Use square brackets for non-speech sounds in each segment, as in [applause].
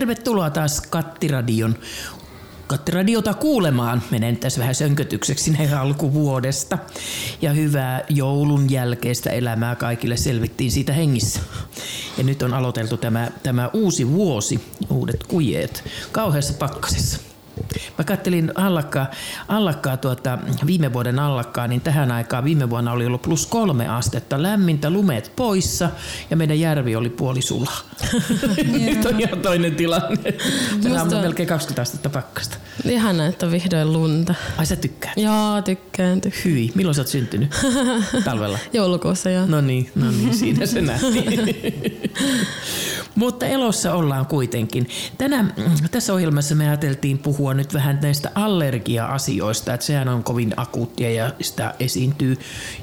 Tervetuloa taas Kattiradion Kattiradiota kuulemaan. Menen tässä vähän sönkötykseksi näin alkuvuodesta. Ja hyvää joulun jälkeistä elämää kaikille selvittiin siitä hengissä. Ja nyt on aloiteltu tämä, tämä uusi vuosi, uudet kujeet, kauheassa pakkasessa. Mä kattelin allakkaa, allakkaa tuota, viime vuoden allakkaa, niin tähän aikaan viime vuonna oli ollut plus kolme astetta, lämmintä, lumeet poissa ja meidän järvi oli puoli sulaa. [laughs] Nyt on ihan toinen tilanne. Meillä on melkein 20 astetta pakkasta. Ihana, että on vihdoin lunta. Ai sä tykkäät? Joo, tykkään. tykkään. Hyi. Milloin sä oot syntynyt? [laughs] Talvella? Joulukuussa joo. No niin, no niin, siinä se nähtiin. [laughs] Mutta elossa ollaan kuitenkin. Tänä, tässä ohjelmassa me ajateltiin puhua nyt vähän näistä allergia-asioista, että sehän on kovin akuuttia ja sitä esiintyy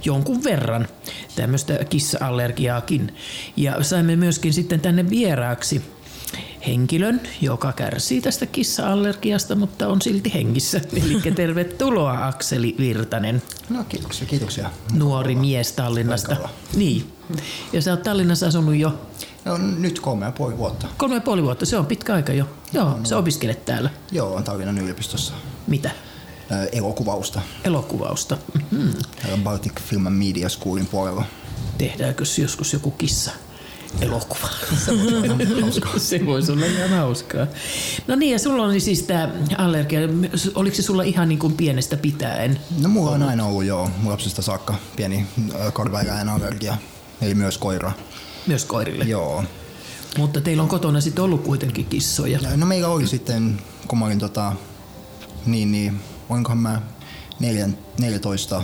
jonkun verran tämmöistä kissa-allergiaakin. Ja saimme myöskin sitten tänne vieraaksi henkilön, joka kärsii tästä kissa-allergiasta, mutta on silti hengissä. [laughs] Eli tervetuloa Akseli Virtanen. No kiitoksia, kiitoksia. Nuori mies Tallinnasta. Niin. Ja sä oot Tallinnassa asunut jo No, nyt kolme ja puoli vuotta. Kolme ja puoli vuotta, se on pitkä aika jo. Joo, no, sä opiskelet täällä. Joo, on Tallinnan yliopistossa. Mitä? Elokuvausta. Elokuvausta. Mm-hmm. Täällä Baltic Film and Media Schoolin puolella. Tehdäänkö joskus joku kissa? elokuva. Se voisi olla ihan [laughs] hauskaa. se voisi olla ihan hauskaa. No niin, ja sulla oli siis tämä allergia. Oliko se sulla ihan niin kuin pienestä pitäen? No mulla on aina ollut joo, lapsesta saakka pieni korvaeläin allergia. Eli myös koira. Myös koirille? Joo. Mutta teillä on kotona sitten ollut kuitenkin kissoja. No meillä oli sitten, kun mä olin tota, niin, niin olinkohan mä 14,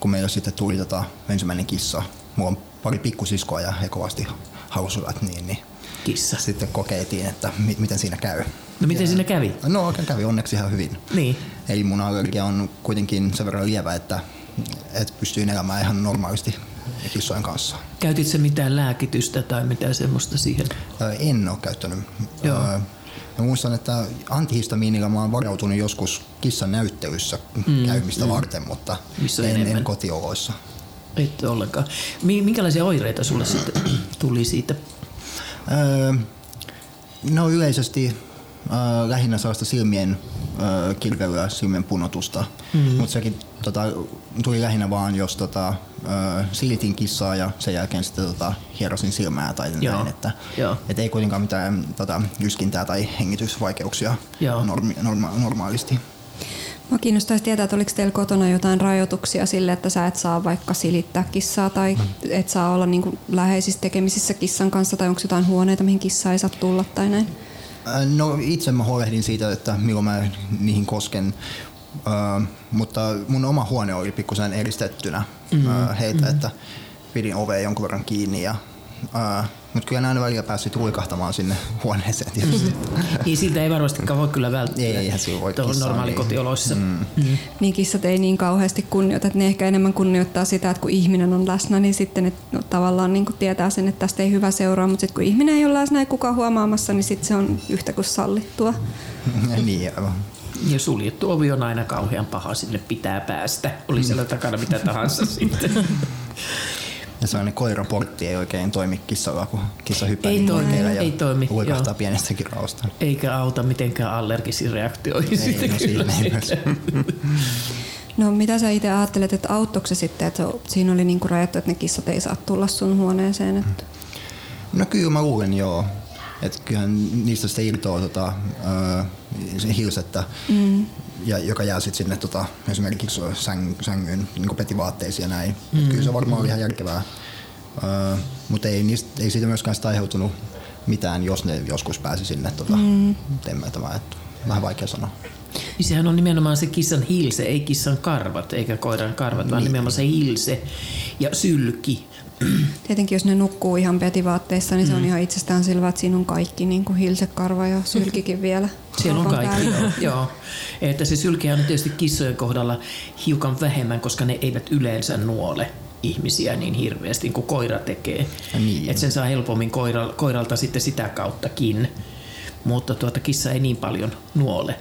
kun meillä sitten tuli tota, ensimmäinen kissa. Mulla on pari pikkusiskoa ja he kovasti hausuvat niin, niin Kissa. sitten kokeiltiin, että mi- miten siinä käy. No miten ja, siinä kävi? No oikein kävi onneksi ihan hyvin. Niin. Eli mun allergia on kuitenkin sen verran lievä, että, että pystyy elämään ihan normaalisti kissojen kanssa. Käytit se mitään lääkitystä tai mitään semmoista siihen? En ole käyttänyt. Joo. Mä muistan, että antihistamiinilla mä oon varautunut joskus kissan näyttelyssä mm, käymistä mm. varten, mutta Missä en, enemmän? en kotioloissa. Et ollenkaan. Minkälaisia oireita sulle sitten tuli siitä? Öö, no yleisesti äh, lähinnä sellaista silmien äh, kirvelyä, silmien punotusta, mm-hmm. mutta sekin tota, tuli lähinnä vaan, jos tota, äh, silitin kissaa ja sen jälkeen sitten tota, hierosin silmää tai Joo. näin, että Joo. et ei kuitenkaan mitään tota, yskintää tai hengitysvaikeuksia normi, norma, normaalisti. Mä kiinnostaisi tietää, että oliko teillä kotona jotain rajoituksia sille, että sä et saa vaikka silittää kissaa tai et saa olla niin läheisissä tekemisissä kissan kanssa tai onko jotain huoneita, mihin kissa ei saa tulla tai näin? Äh, No itse mä huolehdin siitä, että milloin mä niihin kosken, äh, mutta mun oma huone oli pikkusen eristettynä mm-hmm. heitä, mm-hmm. että pidin ovea jonkun verran kiinni ja äh, mutta kyllä näin välillä päässyt huikahtamaan sinne huoneeseen tietysti. Niin siltä ei varmastikaan voi kyllä välttää. Ei, eihän sillä voi Tuolla kissaa, normaalikotioloissa. niin. Mm. Mm. Niin kissat ei niin kauheasti kunnioita, että ne ehkä enemmän kunnioittaa sitä, että kun ihminen on läsnä, niin sitten ne no, tavallaan niin tietää sen, että tästä ei hyvä seuraa, mutta sitten kun ihminen ei ole läsnä ja kukaan huomaamassa, niin sitten se on yhtä kuin sallittua. [laughs] niin, aivan. Ja suljettu ovi on aina kauhean paha, sinne pitää päästä. Oli siellä takana mitä tahansa [laughs] sitten. Ja sellainen koiraportti ei oikein toimi kissalla, kun kissa hyppää Ei niin toimi, ei ja toimi, huikahtaa joo. pienestäkin raosta. Eikä auta mitenkään allergisiin reaktioihin. Ei, sitten no kyllä siinä ei. [laughs] No mitä sä itse ajattelet, että auttoiko se sitten, että se- siinä oli niinku rajattu, että ne kissat ei saa tulla sun huoneeseen? Että... No kyllä mä luulen joo. Että kyllähän niistä sitten irtoaa tota, äh, se hilsettä, mm. Ja, joka jää sitten sinne tota, esimerkiksi säng, sängyn niin petivaatteisiin ja näin. Mm. Kyllä se varmaan oli ihan järkevää. Äh, Mutta ei, niistä, ei siitä myöskään sitä aiheutunut mitään, jos ne joskus pääsi sinne tota, mm. temmeltämään. Et vähän vaikea sanoa. Niin sehän on nimenomaan se kissan hilse, ei kissan karvat eikä koiran karvat, vaan nimenomaan se hilse ja sylki. Tietenkin jos ne nukkuu ihan petivaatteissa, niin se on ihan itsestään selvää, että siinä on kaikki, niin kuin hilsekarva ja sylkikin [laughs] vielä. Siellä on kaikki, joo. joo. Että se sylkeä on tietysti kissojen kohdalla hiukan vähemmän, koska ne eivät yleensä nuole ihmisiä niin hirveästi kuin koira tekee. Niin. Et sen saa helpommin koira, koiralta sitten sitä kauttakin. Mutta tuota kissa ei niin paljon nuole.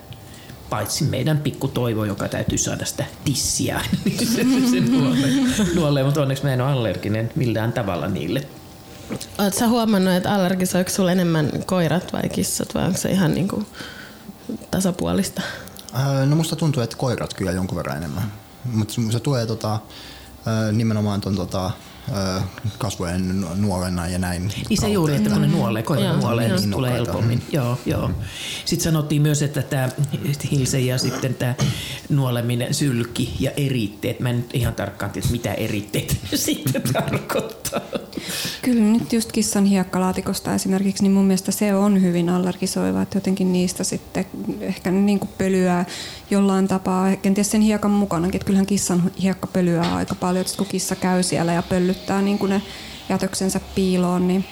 Paitsi meidän pikku Toivo, joka täytyy saada sitä tissiä. niin [laughs] se, se nuolee, nuolee, mutta onneksi mä en ole allerginen millään tavalla niille. Oletko huomannut, että allergisoiko sulla enemmän koirat vai kissat vai onko se ihan niinku tasapuolista? Ää, No musta tuntuu, että koirat kyllä jonkun verran enemmän. Mutta se tulee tota, ää, nimenomaan ton tota, kasvojen nuorena ja näin. Niin se juuri, että kun ne nuolee, koira Joo, nuolee, niin joo. se tulee helpommin. Joo, joo. Sitten sanottiin myös, että tämä hilse ja sitten tämä nuoleminen, sylki ja eritteet. Mä en nyt ihan tarkkaan tiedä, mitä eritteet [laughs] sitten tarkoittaa. Kyllä nyt just kissan hiekkalaatikosta esimerkiksi, niin mun mielestä se on hyvin allergisoiva, että jotenkin niistä sitten ehkä niin kuin pölyää jollain tapaa, kenties sen hiekan mukanakin, että kyllähän kissan hiekka pölyää aika paljon, että kun kissa käy siellä ja pöllyttää niin kuin ne jätöksensä piiloon, niin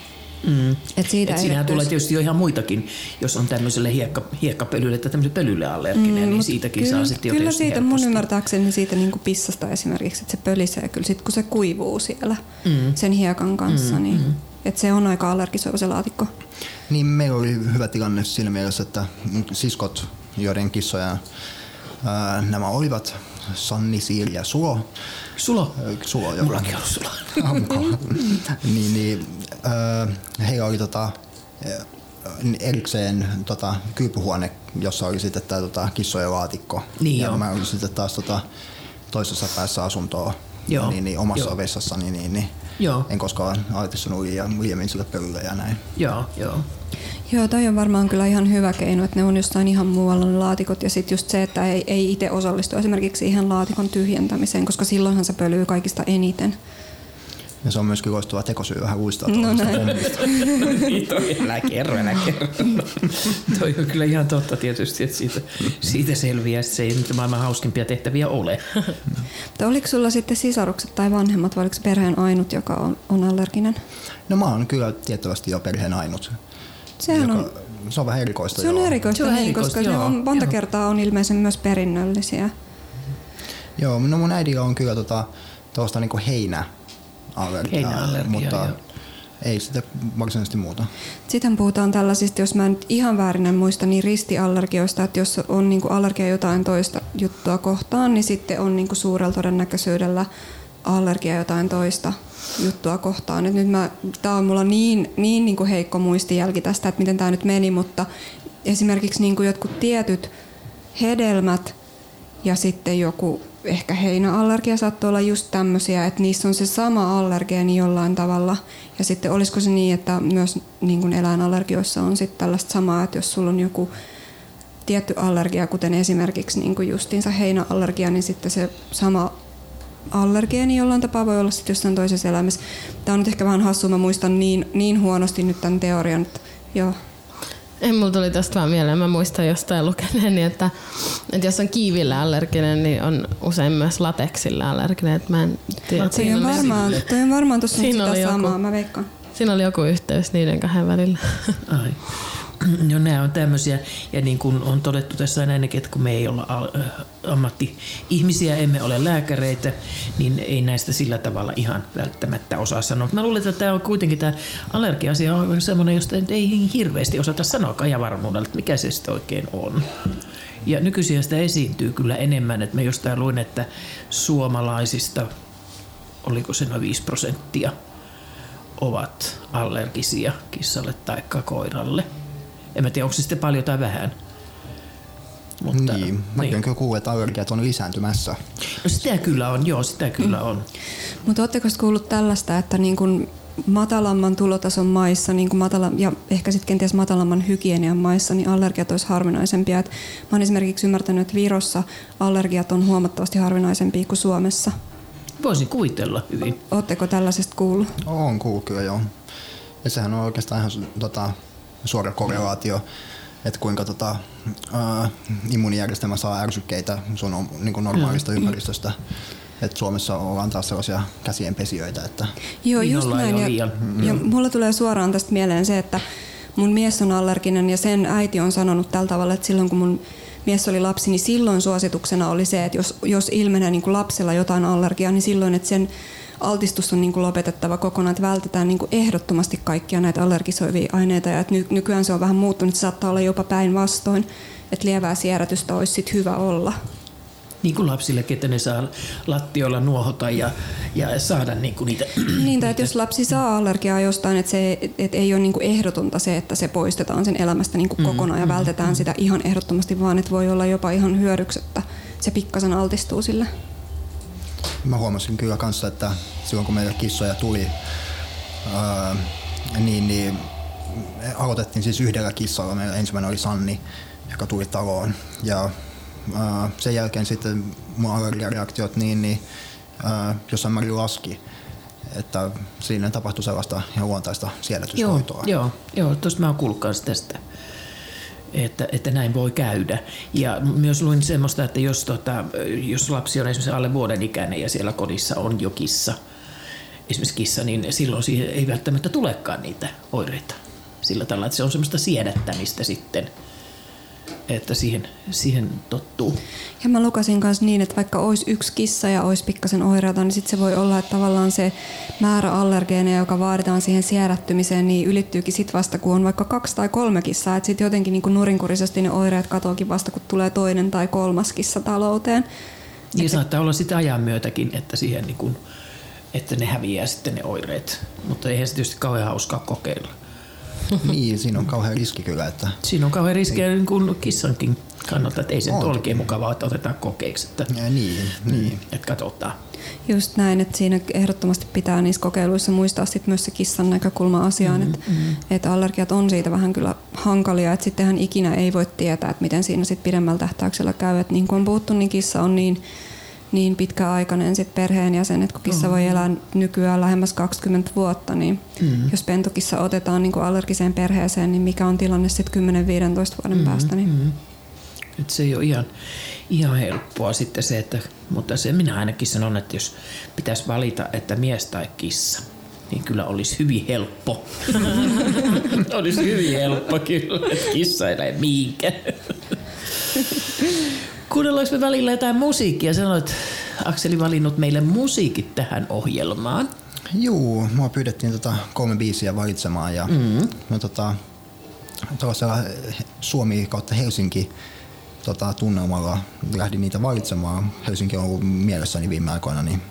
Mm. et siitä Et siinähän tulee tietysti jo ihan muitakin, jos on tämmöiselle hiekka, hiekkapölylle tai tämmöiselle pölylle allerginen, mm, niin siitäkin kyllä, saa sitten jo Kyllä siitä mun helposti. ymmärtääkseni siitä niin kuin pissasta esimerkiksi, että se pölisee kyllä sit kun se kuivuu siellä Mm. sen hiekan kanssa, mm, niin että se on aika allergisoiva se laatikko. Niin meillä oli hyvä tilanne siinä mielessä, että siskot, joiden kissoja ää, nämä olivat, Sanni, Siiri ja Sulo, Sulo. Sulo joo. Mullakin on sulo. [laughs] niin, niin ää, heillä oli tota, ää, erikseen tota, kyypyhuone, jossa oli sitten tämä tota, kissojen laatikko. Niin ja joo. mä olin sitten taas tota, toisessa päässä asuntoa Joo. Niin, niin, omassa Joo. vessassani, niin, niin, niin Joo. en koskaan altistunut liian, liiemmin sille pölylle ja näin. Joo, joo. Joo, toi on varmaan kyllä ihan hyvä keino, että ne on jostain ihan muualla ne laatikot ja sitten just se, että ei, ei itse osallistu esimerkiksi siihen laatikon tyhjentämiseen, koska silloinhan se pölyy kaikista eniten. Ja se on myöskin loistava tekosyy vähän uistaa No näin. niin toi, älä kerro, älä kerro. [laughs] toi on kyllä ihan totta tietysti, että siitä, siitä selviää, että se ei nyt maailman hauskimpia tehtäviä ole. Mutta oliko sulla sitten sisarukset tai vanhemmat vai oliko perheen ainut, joka on, on allerginen? No mä oon kyllä tiettävästi jo perheen ainut. Sehän on, joka, se on vähän erikoista. se on joo. erikoista, Se on niin, erikoista, koska joo, ne on, monta joo. kertaa on ilmeisen myös perinnöllisiä. Joo, no mun äidillä on kyllä tota, tuosta niinku heinäallergiaa, Heinäallergia, mutta joo. ei sitä varsinaisesti muuta. Sitten puhutaan tällaisista, jos mä en nyt ihan väärin en muista, niin ristiallergioista, että jos on niinku allergia jotain toista juttua kohtaan, niin sitten on niinku suurella todennäköisyydellä allergia jotain toista juttua kohtaan. Et nyt mä, tää on mulla niin, niin niinku heikko muistijälki tästä, että miten tämä nyt meni, mutta esimerkiksi niinku jotkut tietyt hedelmät ja sitten joku ehkä heinäallergia saattoi olla just tämmöisiä, että niissä on se sama allergeeni jollain tavalla. Ja sitten olisiko se niin, että myös niin kuin eläinallergioissa on sitten tällaista samaa, että jos sulla on joku tietty allergia, kuten esimerkiksi niin kuin justiinsa heinäallergia, niin sitten se sama allergeeni jollain tapaa voi olla sitten jossain toisessa eläimessä. Tämä on nyt ehkä vähän hassua, mä muistan niin, niin huonosti nyt tämän teorian, että joo. Ei, mulla tuli tästä vaan mieleen. Mä muistan jostain lukeneeni, että, että jos on kiivillä allerginen, niin on usein myös lateksilla allerginen. Että mä en tiedä. Toi Siinä on varmaan, toi on varmaan tuossa sitä joku. samaa, mä veikkaan. siinä oli joku yhteys niiden kahden välillä. Ai. No nämä on tämmöisiä, ja niin kuin on todettu tässä ennenkin, että kun me ei olla ammatti-ihmisiä, emme ole lääkäreitä, niin ei näistä sillä tavalla ihan välttämättä osaa sanoa. Mä luulen, että tämä on kuitenkin tämä allergia-asia on semmoinen, josta ei hirveästi osata sanoa ja varmuudella, että mikä se sitten oikein on. Ja nykyisin sitä esiintyy kyllä enemmän, että mä jostain luin, että suomalaisista, oliko se noin 5 prosenttia, ovat allergisia kissalle tai koiralle. En mä tiedä, onko se sitten paljon tai vähän. Mutta, niin, mäkin niin. kyllä kuullut, että allergiat on lisääntymässä. No sitä kyllä on, joo, sitä kyllä on. Mutta oletteko kuullut tällaista, että niin kun matalamman tulotason maissa niin kun matala, ja ehkä sitten kenties matalamman hygienian maissa, niin allergiat olisi harvinaisempia. Et mä oon esimerkiksi ymmärtänyt, että Virossa allergiat on huomattavasti harvinaisempia kuin Suomessa. Voisin kuvitella hyvin. Oletteko tällaisesta kuullut? On kuullut kyllä joo. Ja sehän on oikeastaan ihan tota, suora korrelaatio, että kuinka tota, ää, immuunijärjestelmä saa ärsykkeitä sun on, niin kuin normaalista ympäristöstä. Et Suomessa ollaan taas sellaisia käsienpesijöitä, että Joo, just näin. Ja, liian. ja mulla tulee suoraan tästä mieleen se, että mun mies on allerginen ja sen äiti on sanonut tällä tavalla, että silloin kun mun mies oli lapsi, niin silloin suosituksena oli se, että jos, jos ilmenee niin kuin lapsella jotain allergiaa, niin silloin, että sen altistus on niin kuin lopetettava kokonaan, että vältetään niin kuin ehdottomasti kaikkia näitä allergisoivia aineita ja että ny, nykyään se on vähän muuttunut, se saattaa olla jopa päinvastoin, että lievää siedätystä olisi sit hyvä olla. Niin kuin lapsillekin, että ne saa lattioilla nuohota ja, ja saada niin kuin niitä... [clears throat] Niin, tai että jos lapsi saa allergiaa jostain, että se että ei ole niin kuin ehdotonta se, että se poistetaan sen elämästä niin kuin kokonaan ja vältetään sitä ihan ehdottomasti, vaan että voi olla jopa ihan hyödyksi, että se pikkasen altistuu sille. Mä huomasin kyllä kanssa, että silloin kun meillä kissoja tuli, ää, niin, niin aloitettiin siis yhdellä kissalla. Meillä ensimmäinen oli Sanni, joka tuli taloon. Ja ää, sen jälkeen sitten mun allergiareaktiot niin, niin ää, jossain määrin laski. Että siinä tapahtui sellaista ihan luontaista siedätyshoitoa. Joo, joo, joo tuosta mä oon kuullut tästä että, että näin voi käydä. Ja myös luin semmoista, että jos, tota, jos lapsi on esimerkiksi alle vuoden ikäinen ja siellä kodissa on jo kissa, esimerkiksi kissa, niin silloin siihen ei välttämättä tulekaan niitä oireita. Sillä tavalla, että se on semmoista siedättämistä sitten, että siihen, siihen tottuu. Ja mä lukasin kanssa niin, että vaikka olisi yksi kissa ja olisi pikkasen oireita, niin sitten se voi olla, että tavallaan se määrä allergeeneja, joka vaaditaan siihen siedättymiseen, niin ylittyykin sitten vasta, kun on vaikka kaksi tai kolme kissaa. Että sitten jotenkin niin nurinkurisesti ne oireet katoakin vasta, kun tulee toinen tai kolmas kissa talouteen. Niin että... saattaa olla sitten ajan myötäkin, että siihen niin kuin, että ne häviää sitten ne oireet. Mutta eihän se tietysti kauhean hauskaa kokeilla. Niin, siinä on kauhean riski kyllä. Että... Siinä on kauhean riski niin kuin kissankin kannalta, että ei se nyt oikein mukavaa, että otetaan kokeeksi. Että, ja niin, niin. Että katsotaan. Just näin, että siinä ehdottomasti pitää niissä kokeiluissa muistaa sit myös se kissan näkökulma asiaan, mm-hmm. että mm-hmm. et allergiat on siitä vähän kyllä hankalia, että sittenhän ikinä ei voi tietää, että miten siinä sitten pidemmällä tähtäyksellä käy. Et niin kuin on puhuttu, niin kissa on niin niin pitkäaikainen sit perheenjäsen, että kun kissa mm. voi elää nykyään lähemmäs 20 vuotta, niin mm. jos pentokissa otetaan niin allergiseen perheeseen, niin mikä on tilanne sitten 10-15 vuoden mm. päästä? Niin. Mm. Et se ei ole ihan, ihan helppoa sitten se, että, mutta se minä ainakin sanon, että jos pitäisi valita, että mies tai kissa, niin kyllä olisi hyvin helppo. [laughs] olisi hyvin helppo kyllä, että kissa ei mihinkään. [laughs] Kuunnellaanko me välillä jotain musiikkia? Sanoit, Akseli valinnut meille musiikit tähän ohjelmaan. Juu, mua pyydettiin tota kolme biisiä valitsemaan ja mm-hmm. mä tota, tuollaisella Suomi kautta Helsinki tota, tunnelmalla lähdin niitä valitsemaan. Helsinki on ollut mielessäni viime aikoina. Niin...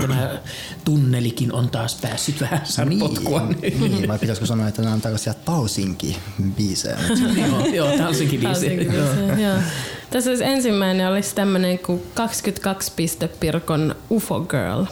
Tämä tunnelikin on taas päässyt vähän sarpotkua. Niin, niin, vai pitäisikö sanoa, että nämä on tällaisia Talsinki-biisejä? [laughs] joo, joo Talsinki-biisejä. Tässä olisi ensimmäinen olisi tämmöinen kuin 22 Pirkon UFO Girl.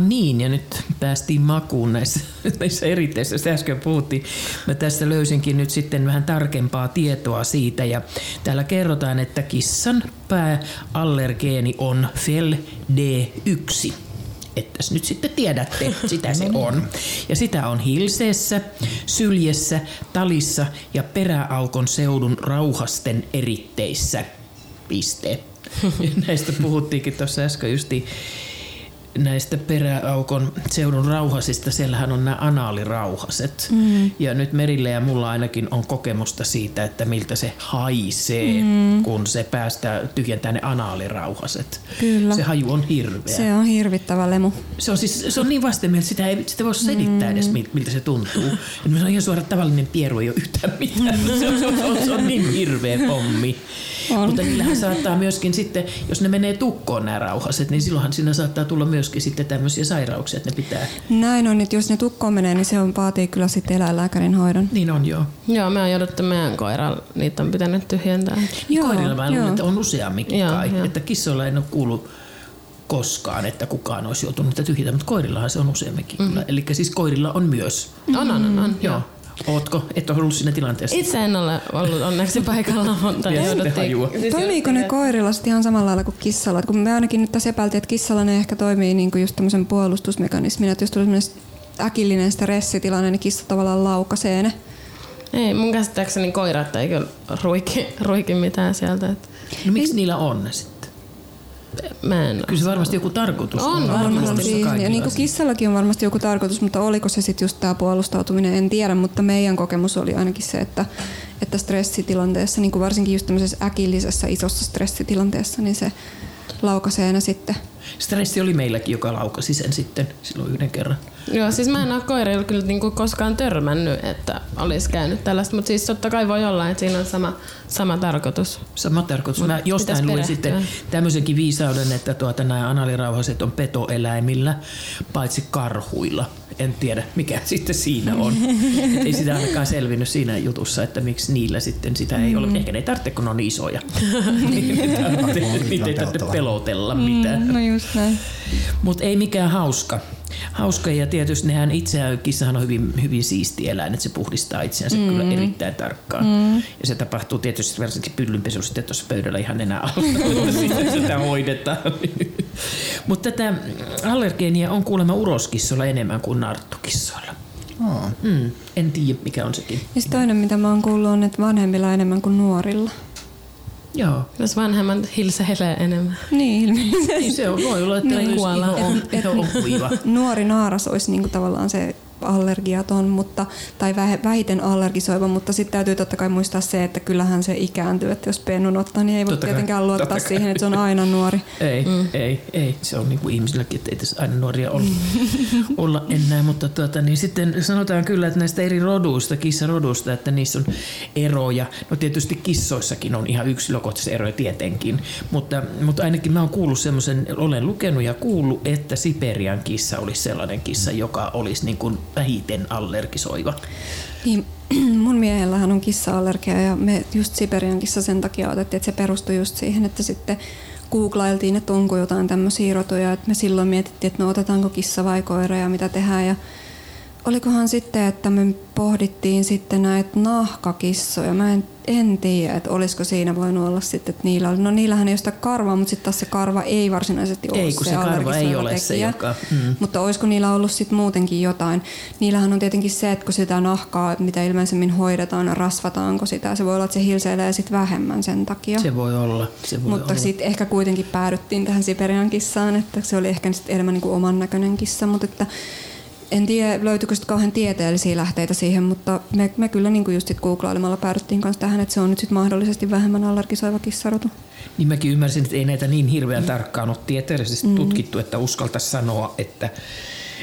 No niin, ja nyt päästiin makuun näissä, [laughs] näissä eritteissä. Sitä äsken puhuttiin. Mä tästä löysinkin nyt sitten vähän tarkempaa tietoa siitä. Ja täällä kerrotaan, että kissan pääallergeeni on FEL D1. Ettäs nyt sitten tiedätte, [laughs] sitä se on. Ja sitä on hilseessä, syljessä, talissa ja peräaukon seudun rauhasten eritteissä. Piste. [laughs] Näistä puhuttiinkin tuossa äsken justiin näistä peräaukon seudun rauhasista, siellähän on nämä anaalirauhaset. Mm. Ja nyt Merille ja mulla ainakin on kokemusta siitä, että miltä se haisee, mm. kun se päästää tyhjentää ne anaalirauhaset. Kyllä. Se haju on hirveä. Se on hirvittävä lemu. Se on, siis, se on niin vastenmielinen, että sitä ei sitä voi selittää mm. edes, mil- miltä se tuntuu. Et se on ihan suora tavallinen pieru, ei ole yhtään mitään. [laughs] Se on, se on, se on, niin hirveä pommi. On. Mutta niillähän saattaa myöskin sitten, jos ne menee tukkoon nämä rauhaset, niin silloinhan siinä saattaa tulla myöskin sitten tämmöisiä sairauksia, että ne pitää. Näin on, että jos ne tukkoon menee, niin se on, vaatii kyllä sitten eläinlääkärin hoidon. Niin on joo. Joo, me on jouduttu meidän koiralla, niitä on pitänyt tyhjentää. Joo, Koirilla mä luulen, joo. että on useamminkin Joo, kai. joo. Että kissoilla en ole kuullut koskaan, että kukaan olisi joutunut niitä tyhjentämään, mutta koirillahan se on useamminkin mm. kyllä. Eli siis koirilla on myös. On, on, on. on. Joo. Ootko? Et ole ollut siinä tilanteessa? Itse en ole ollut onneksi paikalla, mutta hajua. jouduttiin... Toimiiko ne koirilla ihan samalla lailla kuin kissalla? Kun me ainakin nyt tässä epäiltiin, että kissalla ne ehkä toimii niinku just tämmöisen puolustusmekanismin, että jos tulee semmoinen äkillinen stressitilanne, niin kissa tavallaan laukaisee ne. Ei, mun käsittääkseni koirat ei kyllä ruiki, ruiki mitään sieltä. Että No miksi niillä on ne sitten? Mä en Kyllä se varmasti joku tarkoitus On on. varmasti. Varmasti Siis, ja niin kuin on. kissallakin on varmasti joku tarkoitus, mutta oliko se sitten just tämä puolustautuminen, en tiedä, mutta meidän kokemus oli ainakin se, että, että stressitilanteessa, niin kuin varsinkin just tämmöisessä äkillisessä isossa stressitilanteessa, niin se laukaisee ne sitten. Stressi oli meilläkin, joka laukasi sen sitten silloin yhden kerran. Joo, siis mä en ole koirilla kyllä niinku koskaan törmännyt, että olisi käynyt tällaista, mutta siis totta kai voi olla, että siinä on sama, sama tarkoitus. Sama tarkoitus. Mä jostain luin sitten tämmöisenkin viisauden, että tuota, nämä analirauhaset on petoeläimillä, paitsi karhuilla. En tiedä, mikä [laughs] sitten siinä on. Et ei sitä ainakaan selvinnyt siinä jutussa, että miksi niillä sitten sitä ei ole. Ehkä ne ei tarvitse, kun ne on niin isoja. Niitä ei tarvitse- Niitä ei tarvitse pelotella mitään. No just näin. Mutta ei mikään hauska. Hauska ja tietysti nehän itseään, kissahan on hyvin, hyvin siisti eläin, että se puhdistaa itseänsä mm. kyllä erittäin tarkkaan. Mm. Ja se tapahtuu tietysti varsinkin pyllynpesu sitten tuossa pöydällä ihan nenä alla, sitten sitä hoidetaan. Mutta tätä allergeenia on kuulemma uroskissoilla enemmän kuin narttukissoilla. Aa. Mm. En tiedä mikä on sekin. Ja toinen, mitä mä oon kuullut, on, että vanhemmilla enemmän kuin nuorilla. Joo. Jos vanhemmat hilseilee enemmän. Niin, ilmeisesti. Niin se on, voi olla, että Niin, on, ihan on kuiva. Nuori naaras olisi niinku tavallaan se allergiaton, mutta, tai vähiten allergisoiva, mutta sitten täytyy totta kai muistaa se, että kyllähän se ikääntyy, että jos pennun ottaa, niin ei voi Totta kai, tietenkään luottaa totta kai. siihen, että se on aina nuori. [laughs] Ei, mm. ei, ei. Se on niin kuin ihmisilläkin, että ei tässä aina nuoria olla, [laughs] olla enää. Mutta tuota, niin sitten sanotaan kyllä, että näistä eri roduista, kissaroduista, että niissä on eroja. No tietysti kissoissakin on ihan yksilökohtaisia eroja tietenkin. Mutta, mutta ainakin mä oon kuullut semmoisen, olen lukenut ja kuullut, että Siperian kissa olisi sellainen kissa, joka olisi niin kuin vähiten allergisoiva. Niin, [clears throat] mun miehellähän on kissa-allergia ja me just Siberian kissa sen takia otettiin, että se perustui just siihen, että sitten googlailtiin, että onko jotain tämmöisiä rotuja, että me silloin mietittiin, että no otetaanko kissa vai koira ja mitä tehdään ja olikohan sitten, että me pohdittiin sitten näitä nahkakissoja. Mä en, en tiedä, että olisiko siinä voinut olla sitten, että niillä oli, no niillähän ei ole sitä karvaa, mutta sitten taas se karva ei varsinaisesti ole Ei, kun se karva allergisoiva ei ole se, tekijä. joka- mm. Mutta olisiko niillä ollut sitten muutenkin jotain? Niillähän on tietenkin se, että kun sitä nahkaa, mitä ilmeisemmin hoidetaan, rasvataanko sitä, se voi olla, että se hilseilee sitten vähemmän sen takia. Se voi olla. Se voi Mutta sitten ehkä kuitenkin päädyttiin tähän Siperian kissaan, että se oli ehkä sit enemmän niin kuin oman näköinen kissa, mutta että en tiedä, löytyykö sitten kauhean tieteellisiä lähteitä siihen, mutta me, me kyllä niin kuin just sit googlailemalla päädyttiin kanssa tähän, että se on nyt sit mahdollisesti vähemmän allergisoiva kissarotu. Niin mäkin ymmärsin, että ei näitä niin hirveän tarkkaan ole tieteellisesti mm. tutkittu, että uskaltaisi sanoa, että,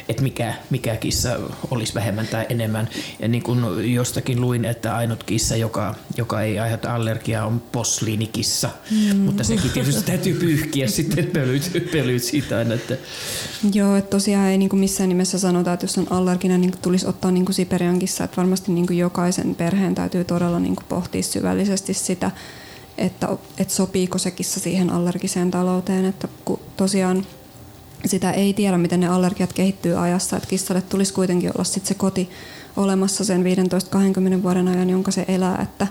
että mikä, mikä kissa olisi vähemmän tai enemmän. Ja niin kuin jostakin luin, että ainut kissa, joka, joka ei aiheuta allergiaa, on posliinikissa. Mm. Mutta sekin tietysti täytyy pyyhkiä sitten pölyt, pölyt siitä aina. Että Joo, että tosiaan ei niin kuin missään nimessä sanota, että jos on allerginen, niin tulisi ottaa niin kuin Siperian kissa, että varmasti niin kuin jokaisen perheen täytyy todella niin kuin pohtia syvällisesti sitä, että, että sopiiko se kissa siihen allergiseen talouteen, että kun tosiaan sitä ei tiedä, miten ne allergiat kehittyy ajassa, että kissalle tulisi kuitenkin olla sit se koti olemassa sen 15-20 vuoden ajan, jonka se elää, että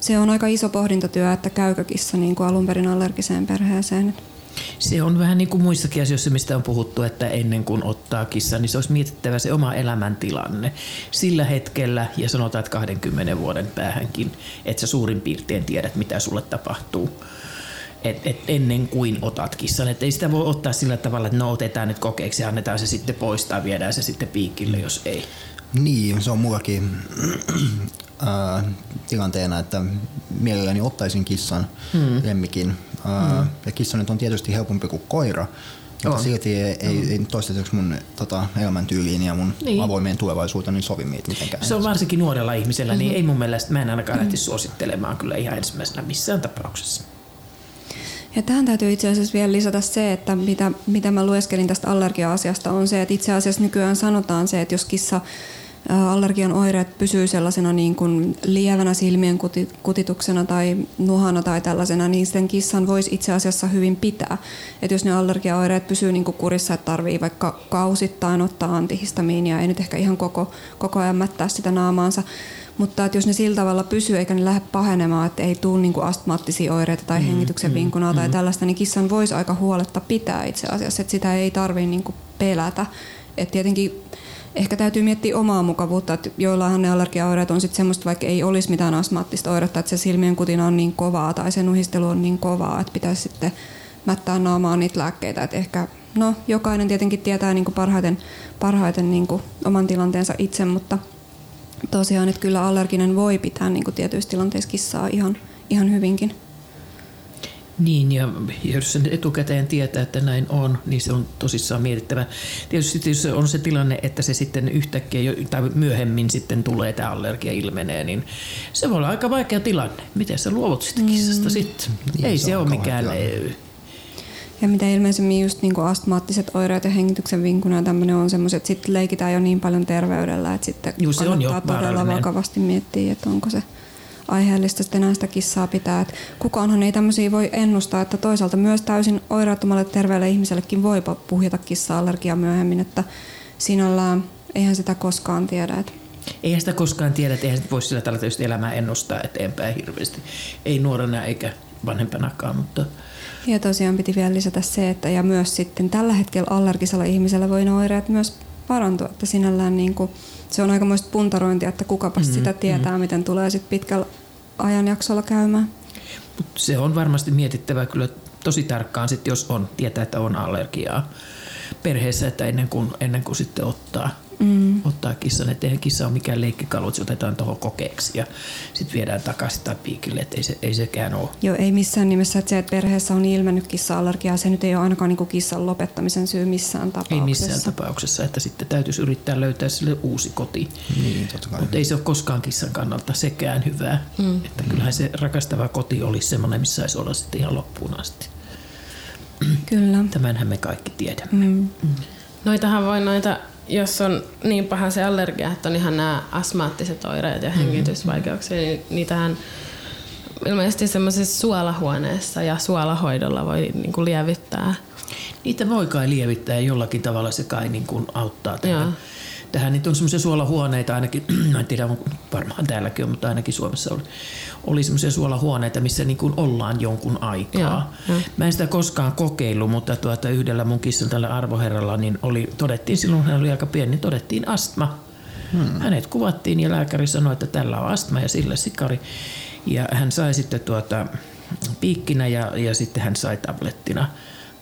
se on aika iso pohdintatyö, että käykö kissa niin kuin alun perin allergiseen perheeseen. Se on vähän niin kuin muissakin asioissa, mistä on puhuttu, että ennen kuin ottaa kissan, niin se olisi mietittävä se oma elämäntilanne sillä hetkellä ja sanotaan, että 20 vuoden päähänkin, että sä suurin piirtein tiedät, mitä sulle tapahtuu. Et, et ennen kuin otat kissan. Et ei sitä voi ottaa sillä tavalla, että no otetaan nyt kokeeksi ja annetaan se sitten pois tai viedään se sitten piikille, jos ei. Niin, se on mullakin [clears throat] ää, tilanteena, että mielelläni ottaisin kissan, hmm. lemmikin. Ää, hmm. Ja kissa nyt on tietysti helpompi kuin koira, mutta On. silti ei, ei, ei toistaiseksi mun tota, elämäntyyliin ja mun Niin. niin. avoimeen tulevaisuuteen sovi mit- mitenkään. Se on varsinkin nuorella ihmisellä, niin ei mun mielestä, mä en ainakaan lähtisi suosittelemaan kyllä ihan ensimmäisenä missään tapauksessa. Ja tähän täytyy itse asiassa vielä lisätä se, että mitä, mitä mä lueskelin tästä allergia-asiasta on se, että itse asiassa nykyään sanotaan se, että jos kissa ää, allergian oireet pysyy sellaisena niin kuin lievänä silmien kuti- kutituksena tai nuhana tai tällaisena, niin sen kissan voisi itse asiassa hyvin pitää. Että jos ne allergiaoireet pysyy niin kuin kurissa, että tarvii vaikka kausittain ottaa antihistamiinia, ei nyt ehkä ihan koko, koko ajan mättää sitä naamaansa, mutta että jos ne sillä tavalla pysyy eikä ne lähde pahenemaan, että ei tule niinku astmaattisia oireita tai mm, hengityksen vinkunaa mm, tai tällaista, niin kissan voisi aika huoletta pitää itse asiassa, että sitä ei tarvitse niinku pelätä. Et tietenkin ehkä täytyy miettiä omaa mukavuutta, että joillahan ne allergiaoireet on sitten semmoista, vaikka ei olisi mitään astmaattista oiretta, että se silmien kutina on niin kovaa tai se nuhistelu on niin kovaa, että pitäisi sitten mättää naamaan niitä lääkkeitä. Et ehkä, no jokainen tietenkin tietää niinku parhaiten, parhaiten niinku oman tilanteensa itse, mutta tosiaan, että kyllä allerginen voi pitää niin kuin tietyissä tilanteissa kissaa ihan, ihan hyvinkin. Niin, ja jos sen etukäteen tietää, että näin on, niin se on tosissaan mietittävä. Tietysti jos on se tilanne, että se sitten yhtäkkiä jo, tai myöhemmin sitten tulee tämä allergia ilmenee, niin se voi olla aika vaikea tilanne. Miten sä luovut sitä kissasta sitten? Niin, Ei se se, ole mikään... tilanne. Ja mitä ilmeisemmin just niin kuin astmaattiset oireet ja hengityksen vinkuna ja tämmöinen on semmoiset, että sitten leikitään jo niin paljon terveydellä, että sitten Juu, se on jo todella vakavasti miettiä, että onko se aiheellista sitten enää sitä kissaa pitää. Et kukaanhan ei tämmöisiä voi ennustaa, että toisaalta myös täysin oireettomalle terveelle ihmisellekin voi puhjeta kissa-allergiaa myöhemmin, että sinällään eihän sitä koskaan tiedä. Että Eihän sitä koskaan tiedä, että eihän sitä voi sillä tavalla tietysti elämää ennustaa eteenpäin hirveästi. Ei nuorena eikä vanhempanakaan, mutta Ja tosiaan piti vielä lisätä se, että ja myös sitten tällä hetkellä allergisella ihmisellä voi ne oireet myös parantua, että sinällään niin kuin, se on aikamoista puntarointia, että kukapas mm-hmm. sitä tietää, mm-hmm. miten tulee sitten pitkällä ajanjaksolla käymään. Mut se on varmasti mietittävä kyllä tosi tarkkaan, sit jos on, tietää, että on allergiaa perheessä, että ennen kuin, ennen kuin sitten ottaa, mm. ottaa kissan. Että eihän kissa ole mikään leikkikalu, että se otetaan tuohon kokeeksi ja sitten viedään takaisin tai piikille, että ei, se, ei sekään ole. Joo, ei missään nimessä, että se, että perheessä on ilmennyt kissa-allergiaa, se nyt ei ole ainakaan niin kuin kissan lopettamisen syy missään tapauksessa. Ei missään tapauksessa, että sitten täytyisi yrittää löytää sille uusi koti. Niin, totta kai. Mutta ei se ole koskaan kissan kannalta sekään hyvää. Mm. Että kyllähän se rakastava koti olisi semmoinen, missä saisi olla sitten ihan loppuun asti. Kyllä. Tämänhän me kaikki tiedämme. Mm. Noitahan voi noita, jos on niin paha se allergia, että on ihan nämä astmaattiset oireet ja hengitysvaikeuksia, niin niitähän ilmeisesti semmoisessa suolahuoneessa ja suolahoidolla voi niinku lievittää. Niitä voi kai lievittää ja jollakin tavalla se kai niin kuin auttaa tähän, Joo. Tähän nyt on semmoisia suolahuoneita ainakin, [clears throat] mä en tiedä, varmaan täälläkin on, mutta ainakin Suomessa oli, oli semmoisia suolahuoneita, missä niin kuin ollaan jonkun aikaa. Joo, joo. Mä en sitä koskaan kokeillut, mutta tuota, yhdellä mun kissan tällä arvoherralla niin oli, todettiin silloin, hän oli aika pieni, niin todettiin astma. Hmm. Hänet kuvattiin ja lääkäri sanoi, että tällä on astma ja sillä sikari. Ja hän sai sitten tuota, piikkinä ja, ja sitten hän sai tablettina.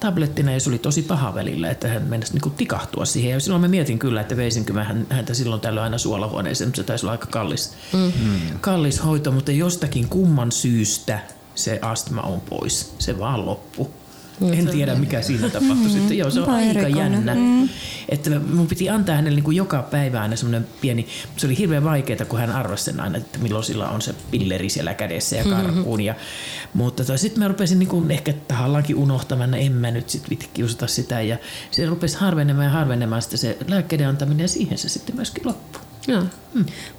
Tablettina ja se oli tosi paha välillä, että hän mennessä niinku tikahtua siihen. Ja silloin mä mietin kyllä, että veisinkö mä hän- häntä silloin tällöin aina suolahuoneeseen, mutta se taisi olla aika kallis, mm. kallis hoito, mutta jostakin kumman syystä se astma on pois. Se vaan loppu. En tiedä mikä siinä tapahtui sitten. Joo, se on aika erikoinen. jännä. Mm. Että mun piti antaa hänelle niin kuin joka päivä aina semmoinen pieni, se oli hirveän vaikeaa, kun hän arvasi sen aina, että milloin sillä on se pilleri siellä kädessä ja karkuun. Ja, mutta sitten mä rupesin niin kuin ehkä tahallaankin unohtamaan, että en mä nyt sit viti kiusata sitä. Ja se rupesi harvenemaan ja harvenemaan sitten se lääkkeiden antaminen ja siihen se sitten myöskin loppui. Joo.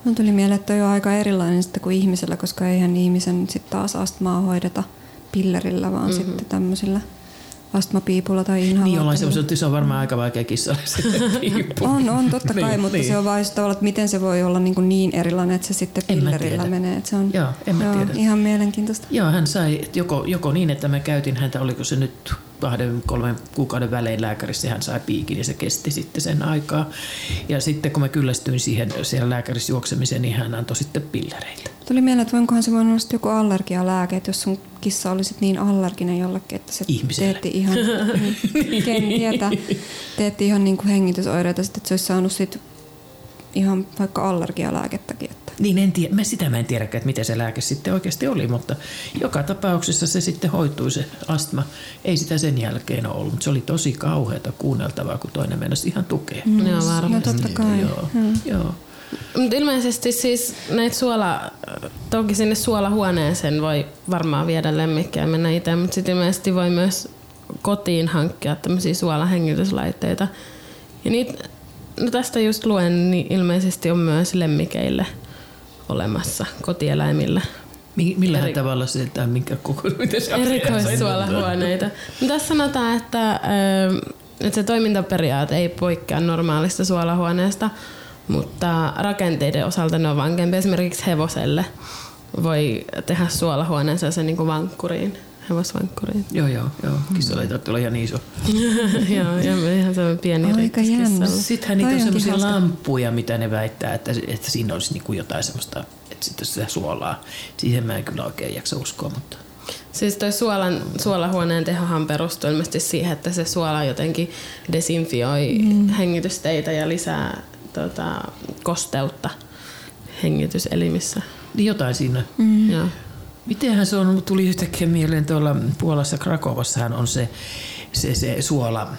Mun tuli mieleen, että toi on aika erilainen sitten kuin ihmisellä, koska eihän ihmisen sitten taas astmaa hoideta pillerillä, vaan mm-hmm. sitten tämmöisillä astmapiipulla tai Niin inhalaattorilla. jollain semmoisella, se on varmaan aika vaikea piippu. [laughs] On, on totta kai, Niin, mutta niin. se on vain tavalla, että miten se voi olla niin, kuin niin erilainen, että se sitten pillerillä menee. Että se on Joo, en mä tiedä. ihan mielenkiintoista. Joo, hän sai että joko, joko niin, että mä käytin häntä, oliko se nyt kahden, kolmen kuukauden välein lääkärissä, hän sai piikin ja se kesti sitten sen aikaa. Ja sitten kun mä kyllästyin siihen siellä lääkärissä juoksemiseen, niin hän antoi sitten pillereitä. Tuli mieleen, että voinkohan se voinut olla sitten joku allergialääke, että jos sun kissa oli sit niin allerginen jollekin, että se Ihmiselle. teetti ihan, [laughs] ken tietää, teetti ihan niin kuin hengitysoireita, sitten, että se olisi saanut sit ihan vaikka allergialääkettäkin. Että. Niin en tiedä, mä sitä mä en tiedäkään, että mitä se lääke sitten oikeasti oli, mutta joka tapauksessa se sitten hoitui se astma. Ei sitä sen jälkeen ole ollut, mutta se oli tosi kauheata kuunneltavaa, kun toinen mennessä ihan tukea. Mm. Joo, No varmasti. totta kai. Joo, joo. Mutta ilmeisesti siis näitä suola, toki sinne suolahuoneeseen voi varmaan viedä lemmikkejä ja mennä itse, mutta sitten ilmeisesti voi myös kotiin hankkia tämmöisiä suolahengityslaitteita. Ja niitä, no tästä just luen, niin ilmeisesti on myös lemmikeille olemassa kotieläimillä. Mi- Millä Eri- tavalla se, tai minkä koko, [laughs] Erikoissuolahuoneita. No tässä sanotaan, että, että se toimintaperiaate ei poikkea normaalista suolahuoneesta, mutta rakenteiden osalta ne on vankempi. Esimerkiksi hevoselle voi tehdä suolahuoneensa sen niin kuin vankkuriin, hevosvankkuriin. [laughs] Joo, joo, joo. Kissalla ei tarvitse olla ihan niin iso. [laughs] Joo, ja ihan semmoinen pieni Aika jännä. Sittenhän niitä on hauska. lamppuja, mitä ne väittää, että, että siinä olisi niinku jotain semmoista, että sitten sitä suolaa. Siihen mä en kyllä oikein jaksa uskoa, mutta Siis toi suolan, suolahuoneen tehohan perustuu ilmeisesti siihen, että se suola jotenkin desinfioi mm. hengitysteitä ja lisää tota, kosteutta hengityselimissä. niin jotain siinä. Mm. Joo. Mitenhän se on, tuli yhtäkkiä mieleen tuolla Puolassa Krakovassahan on se, se, se suola,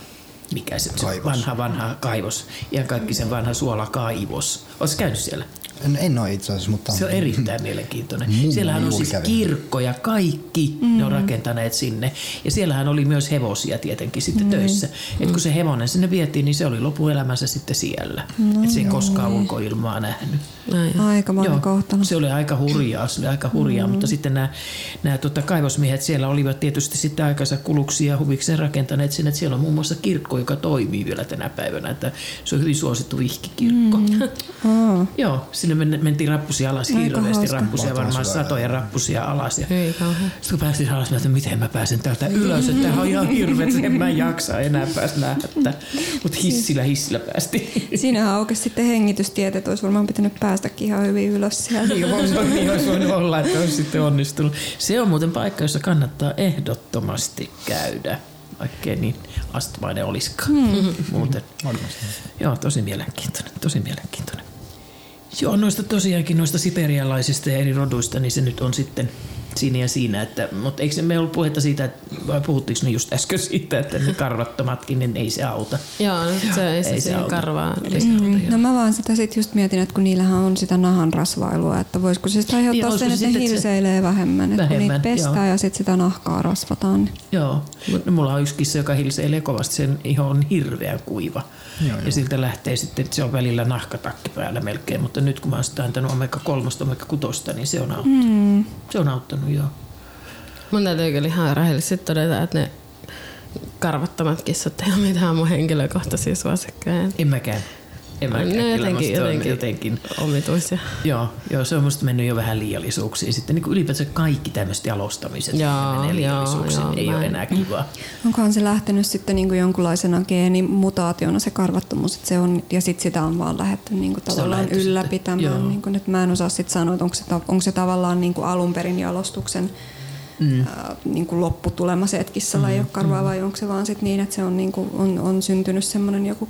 mikä se, se vanha vanha kaivos, ihan kaikki sen vanha suolakaivos. Oletko käynyt siellä? En, en ole itse asiassa, mutta... Se on erittäin mielenkiintoinen. Mummo Siellähän on siis kävi. kirkko ja kaikki mm. ne on rakentaneet sinne. Ja siellähän oli myös hevosia tietenkin sitten mm. töissä. Et kun se hevonen sinne vietiin, niin se oli lopuelämänsä sitten siellä. No, Et se ei koskaan ulkoilmaa nähnyt. Ai. Aikamoinen kohtalo. se oli aika hurjaa, se oli aika hurjaa, mm. mutta sitten nämä, nämä tota, kaivosmiehet siellä olivat tietysti sitten aikansa kuluksi ja huvikseen rakentaneet sinne, että siellä on muun muassa kirkko, joka toimii vielä tänä päivänä, että se on hyvin suosittu vihkikirkko. Mm. [laughs] Oh. Joo, sinne men- mentiin rappusia alas, Aika hirveästi hauska. rappusia, varmaan satoja rappusia alas. Ja sitten kun päästiin alas, mä ajattelin, miten mä pääsen täältä ylös, että tämä on ihan hirveet, en mä jaksa enää päästä nähdä. Mutta hissillä, hissillä päästiin. Siinähän aukesi sitten hengitystiet, että olisi varmaan pitänyt päästäkin ihan hyvin ylös sieltä. Niin olisi, niin olisi voinut olla, että olisi sitten onnistunut. Se on muuten paikka, jossa kannattaa ehdottomasti käydä, vaikkei niin astmainen olisikaan. Hmm. Muuten. Varmasti. Joo, tosi mielenkiintoinen, tosi mielenkiintoinen. Joo, noista tosiaankin noista siperialaisista ja eri roduista, niin se nyt on sitten siinä ja siinä. Että, mutta eikö me ollut puhetta siitä, että, vai puhuttiinko ne just äsken siitä, että ne karvattomatkin, niin ei se auta. Joo, no se ei se, Ei se auta, Mm, no mä vaan sitä sit just mietin, että kun niillähän on sitä nahan rasvailua, että voisiko se sitten Niin, aiheuttaa olisiko sen, että se ne sitten, että se- hilseilee vähemmän, että kun Vähemmän, niitä pestään joo. ja sitten sitä nahkaa rasvataan. Niin. Joo, mutta mulla on yksi kissa, joka hilseilee kovasti. Sen iho on hirveän kuiva. Joo, ja joo. siltä lähtee sitten, että se on välillä nahkatakki päällä melkein. Mutta nyt kun mä oon sitä antanut omega 3, omega 6, niin se on auttanut. Mm. Se on auttanut, joo. Mun täytyy kyllä ihan rehellisesti todeta, että ne karvattomat kissat ei ole mitään mun henkilökohtaisia suosikkeja. En mäkään. En mä kyllä, jotenkin, musta se on jotenkin, jotenkin omituisia. Joo, joo, se on musta mennyt jo vähän liiallisuuksiin. Sitten niin kuin ylipäänsä kaikki tämmöiset jalostamiset Joo, menee liiallisuuksiin. joo, ei ole en- enää kivaa. Onkohan se lähtenyt sitten niinku jonkunlaisena geenimutaationa se karvattomuus, että se on, ja sitten sitä on vaan lähdetty niinku on tavallaan lähdetty sitten, ylläpitämään. joo. Niinku, nyt mä en osaa sitten sanoa, että onko se, ta- onko se tavallaan niinku alun perin jalostuksen mm. ää, niinku lopputulema se, että kissalla Mm, ei ole karvaa, vai onko se vaan sit niin, että se on, niinku, on, on syntynyt semmoinen joku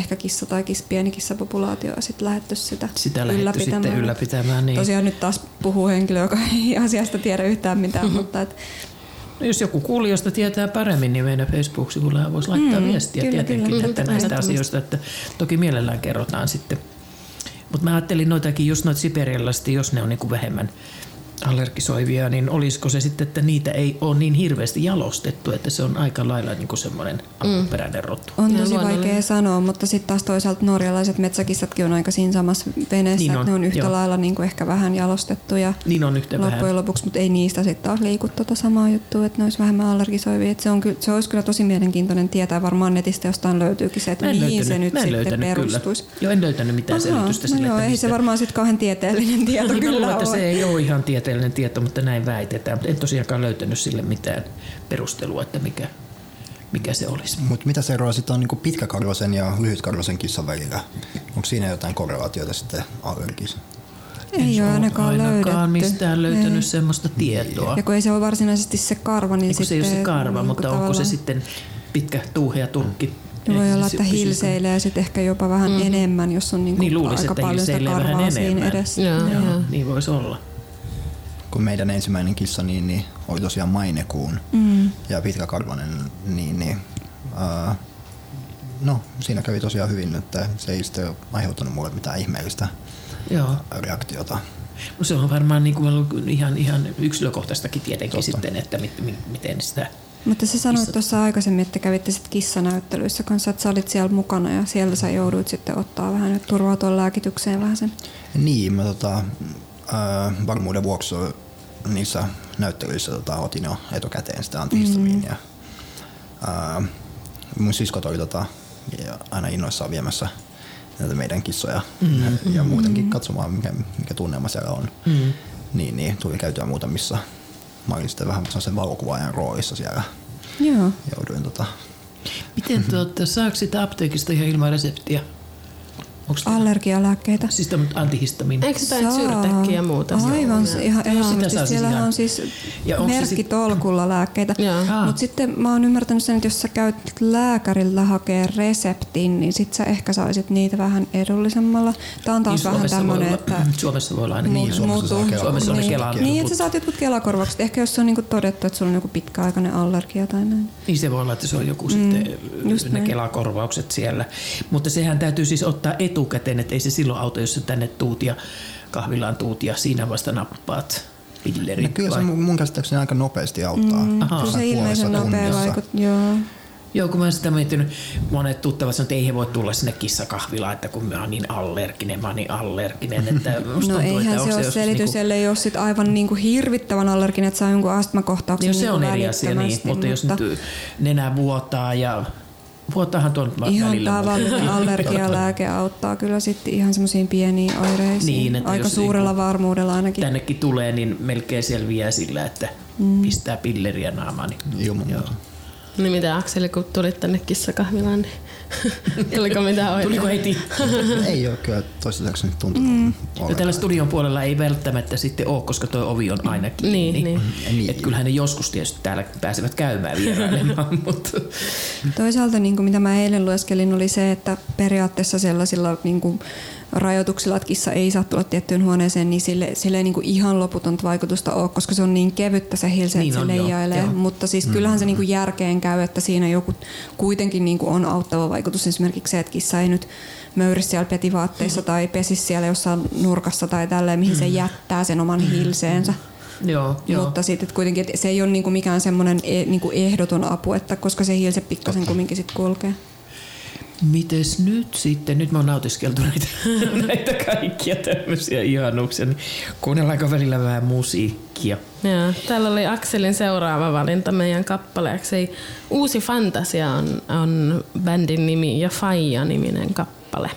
ehkä kissa tai kiss, pieni kissapopulaatio ja sitten lähdetty sitä, Sitä lähdetty sitten ylläpitämään. Niin. Tosiaan nyt taas puhuu henkilö, joka ei [laughs] asiasta tiedä yhtään mitään, mutta et, No jos joku kuulijoista tietää paremmin, niin meidän Facebook-sivulla voisi laittaa Mm, viestiä kyllä, tietenkin kyllä. että Mm, näistä asioista, että toki mielellään kerrotaan sitten. Mutta mä ajattelin noitakin, just noita siperialaisesti, jos ne on niinku vähemmän allergisoivia, niin olisiko se sitten, että niitä ei ole niin hirveästi jalostettu, että se on aika lailla niinku semmoinen alkuperäinen rotu. On tosi vaikea sanoa, mutta sitten taas toisaalta norjalaiset metsäkissatkin on aika siinä samassa veneessä, Niin niin on, että ne on yhtä joo. lailla niin kuin ehkä vähän jalostettuja Niin on yhtä loppujen vähän. lopuksi, mutta ei niistä sitten taas liiku tota samaa juttua, että ne olisi vähemmän allergisoivia. Et se, on, ky- se olisi kyllä tosi mielenkiintoinen tietää, varmaan netistä jostain löytyykin se, että mihin se löytänyt- nyt mä en sitten löytänyt perustuisi. Kyllä. Joo, en löytänyt mitään Ahaa, selitystä no sille, joo, että ei mistä- se varmaan sitten kauhean tieteellinen [laughs] tieto Niin kyllä luulen, että ole. se ei ole ihan tieteellinen tieto, mutta näin väitetään. Mutta en tosiaankaan löytänyt sille mitään perustelua, että mikä, mikä se olisi. Mutta mitä se eroa sitten on niinku pitkäkarvasen ja lyhytkarvasen kissan välillä? Onko siinä jotain korrelaatiota sitten allergis? Ei ole ainakaan, ainakaan löydetty. mistään löytänyt Ei. semmoista tietoa. Ja kun ei se ole varsinaisesti se karva, niin Niin se ei sitten... ole se karva, niin mutta kuin onko se tavallaan- sitten pitkä tuuhea turkki? Ja voi Ei olla, se että hilseilee sitten ehkä jopa vähän mm. enemmän, jos on niinku Niin luulisi, aika että paljon sitä karvaa siinä enemmän. edessä. Joo, Joo, joo. niin voisi olla. Kun meidän ensimmäinen kissa niin, niin oli tosiaan mainekuun Mm. ja pitkäkarvanen, niin, niin ää, no siinä kävi tosiaan hyvin, että se ei sitten aiheuttanut mulle mitään ihmeellistä Joo. reaktiota. No se on varmaan niin kuin ihan, ihan yksilökohtaistakin tietenkin Totta. sitten, että mit, mi, miten sitä... Mutta sä sanoit Kissat- tuossa aikaisemmin, että kävitte sit kissanäyttelyissä kanssa, että sä olit siellä mukana ja siellä sä jouduit sitten ottaa vähän nyt turvautua lääkitykseen vähän sen. Niin, mä tota, ää, varmuuden vuoksi niissä näyttelyissä tota, otin jo etukäteen sitä antihistamiinia. Mm. Ää, mun siskot oli tota, aina innoissaan viemässä näitä meidän kissoja mm. ja muutenkin katsomaan, mikä, mikä tunnelma siellä on. Mm. Niin, niin tuli käytyä muutamissa. Mä olin sitten vähän sellaisen valokuvaajan roolissa siellä. Joo. Jouduin tota, Miten tuota, saako sitä apteekista ihan ilman reseptiä? Onko Allergialääkkeitä. siis tämmöinen antihistamiini? Eikö sitä syrtekkiä ja muuta? Aivan, se ihan ehdottomasti. saa siis Siellä ihan- on siis Ja se sit- merkkitolkulla lääkkeitä. Mutta sitten mä oon ymmärtänyt sen, että jos sä käyt lääkärillä hakee reseptin, niin sit sä ehkä saisit niitä vähän edullisemmalla. Tää on taas Niin vähän Suomessa voi tämmönen, olla- että [clears throat] Suomessa voi olla ainakin. Niin, Suomessa. Kela- Suomessa on ne niin. Kelan Niin, että sä saat jotkut kelakorvaukset. Ehkä jos on niinku todettu, että sulla on joku pitkäaikainen allergia tai näin. Niin se voi olla, että se on joku mm, sitten just ne näin. kelakorvaukset siellä. Mutta sehän täytyy siis ottaa etukäteen, että ei se silloin auta, jos sä tänne tuut ja kahvilaan tuut ja siinä vasta nappaat pillerit. no kyllä se vai? mun mun käsittääkseni aika nopeasti auttaa. Mm, kyllä se ilmeisen nopea vaikut. Joo. Joo, kun mä oon sitä miettinyt, monet tuttavat sanoo, että ei he voi tulla sinne kissakahvilaan, että kun mä oon niin allerginen, mä oon niin allerginen, että [laughs] musta No tuntuu, eihän että se ole selitys, niinku- ellei ole sit aivan niinku hirvittävän allerginen, että saa jonkun astmakohtauksen Niin, se on eri asia, niin, välittömästi, mutta jos nyt nenä vuotaa ja vuotaahan tuon Ihan välillä. tavallinen allergialääke auttaa kyllä sitten ihan semmoisiin pieniin oireisiin. Niin, että Aika jos suurella niinku varmuudella ainakin. tännekin tulee, niin melkein selviää sillä, että mm. pistää pilleriä naamaan. Niin, joo. muuta. Niin mitä Akseli, kun tulit tänne kissakahvilaan, niin [laughs] tuliko mitään oireita? Tuliko heti? [laughs] Ei ole kyllä toistaiseksi nyt tuntunut mm. Ja tällä studion puolella ei välttämättä sitten ole, koska tuo ovi on aina kiinni. Niin, niin. Niin. Et kyllähän ne joskus tietysti täällä pääsevät käymään vierailemaan, [laughs] mutta Toisaalta niin kuin mitä mä eilen lueskelin oli se, että periaatteessa sellaisilla niin kuin rajoituksilla, että kissa ei saa tulla tiettyyn huoneeseen, niin sille, sille ei niin kuin ihan loputonta vaikutusta ole, koska se on niin kevyttä se hilse, Niin että se leijailee. joo. Mutta siis kyllähän se niin kuin järkeen käy, että siinä joku kuitenkin niin kuin on auttava vaikutus. Esimerkiksi se, että kissa ei nyt möyri siellä petivaatteissa tai pesisi siellä jossain nurkassa tai tälleen, mihin se jättää sen oman hilseensä. joo, joo. Mutta sitten että kuitenkin että se ei ole niinku mikään semmoinen e, niinku ehdoton apu, että koska se hilse pikkasen kumminkin sit kulkee. Mites nyt sitten? Nyt me on nautiskeltu näitä, [laughs] näitä kaikkia tämmöisiä ihanuuksia. Niin kuunnellaanko välillä vähän musiikkia? Joo, täällä oli Akselin seuraava valinta meidän kappaleeksi. Uusi Fantasia on, on bändin nimi ja Faija-niminen kappale.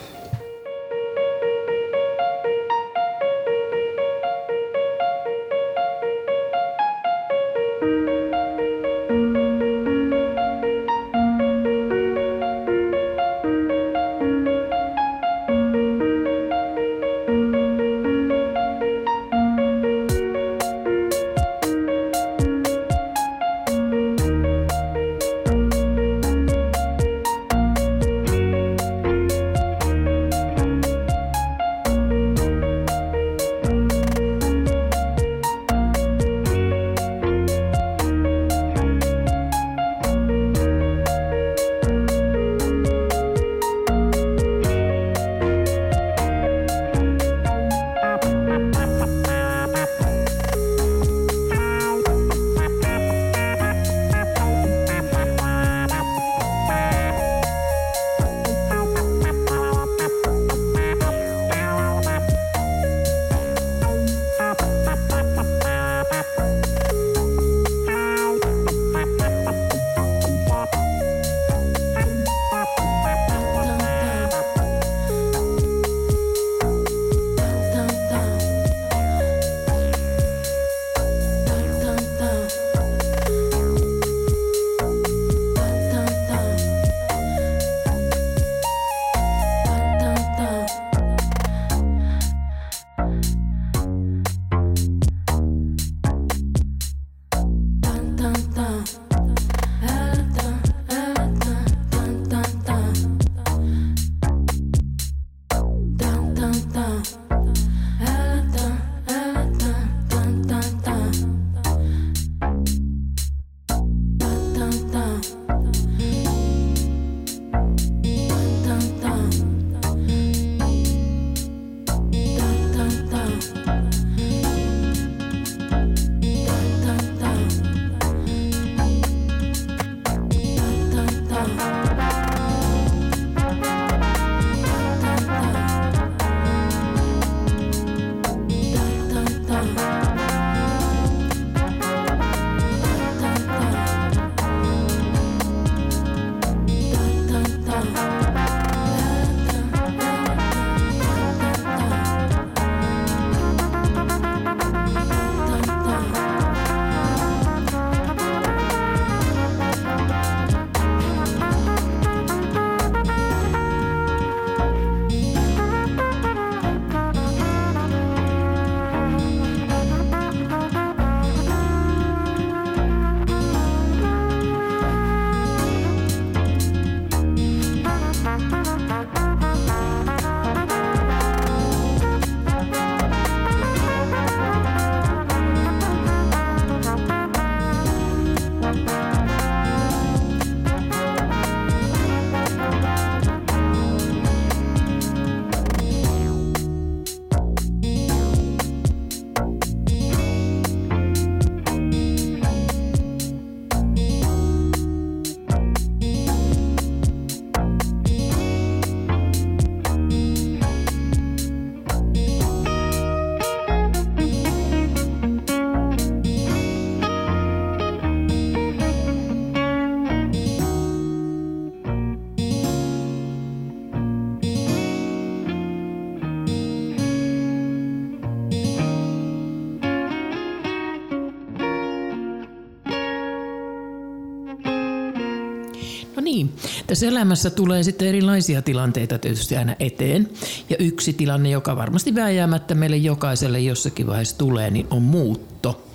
Tässä elämässä tulee sitten erilaisia tilanteita tietysti aina eteen. Ja yksi tilanne, joka varmasti vääjäämättä meille jokaiselle jossakin vaiheessa tulee, niin on muutto.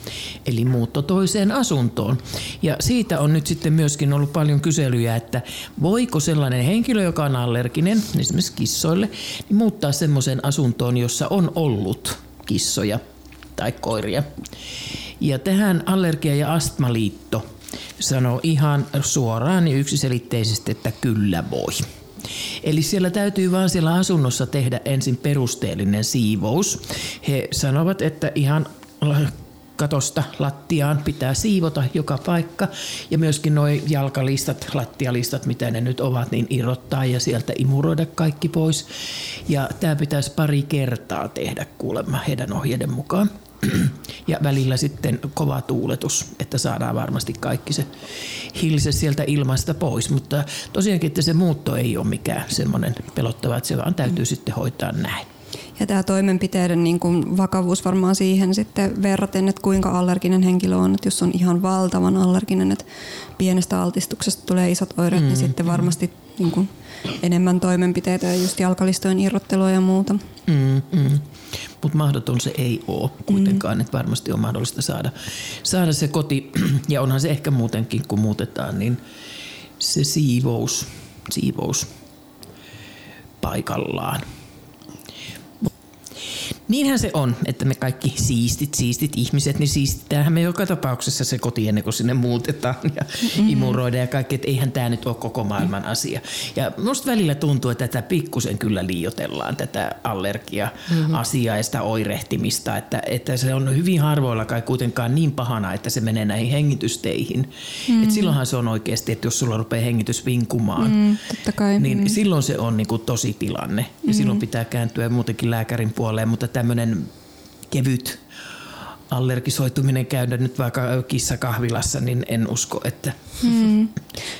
Eli muutto toiseen asuntoon. Ja siitä on nyt sitten myöskin ollut paljon kyselyjä, että voiko sellainen henkilö, joka on allerginen, esimerkiksi kissoille, niin muuttaa semmoiseen asuntoon, jossa on ollut kissoja tai koiria. Ja tähän Allergia- ja Astmaliitto sanoo ihan suoraan ja yksiselitteisesti, että kyllä voi. Eli siellä täytyy vaan siellä asunnossa tehdä ensin perusteellinen siivous. He sanovat, että ihan katosta lattiaan pitää siivota joka paikka ja myöskin nuo jalkalistat, lattialistat, mitä ne nyt ovat, niin irrottaa ja sieltä imuroida kaikki pois. Ja tämä pitäisi pari kertaa tehdä kuulemma heidän ohjeiden mukaan. Ja välillä sitten kova tuuletus, että saadaan varmasti kaikki se hilse sieltä ilmasta pois. Mutta tosiaankin, että se muutto ei ole mikään semmoinen pelottava, että se vaan täytyy sitten hoitaa näin. Ja tämä toimenpiteiden niin kuin vakavuus varmaan siihen sitten verraten, että kuinka allerginen henkilö on. Että jos on ihan valtavan allerginen, että pienestä altistuksesta tulee isot oireet, mm, niin sitten varmasti niin kuin enemmän toimenpiteitä ja just jalkalistojen irrottelua ja muuta. Mm, mm. Mutta mahdoton se ei ole kuitenkaan, mm. että varmasti on mahdollista saada, saada se koti, [clears throat] ja onhan se ehkä muutenkin, kun muutetaan, niin se siivous, siivous paikallaan. Niinhän se on, että me kaikki siistit, siistit ihmiset, niin siistitäänhän me joka tapauksessa se koti ennen kuin sinne muutetaan ja mm-hmm. imuroidaan ja kaikki, että eihän tämä nyt ole koko maailman asia. Ja musta välillä tuntuu, että tätä pikkusen kyllä liiotellaan, tätä allergia-asiaa ja sitä oirehtimista, että, että se on hyvin harvoilla kai kuitenkaan niin pahana, että se menee näihin hengitysteihin. Mm-hmm. Et silloinhan se on oikeasti, että jos sulla rupeaa hengitys vinkumaan, Mm, totta kai. niin mm. silloin se on niinku tosi tilanne ja silloin pitää kääntyä muutenkin lääkärin puoleen, mutta tämmöinen kevyt allergisoituminen käydä nyt vaikka kissakahvilassa, niin en usko, että Mm.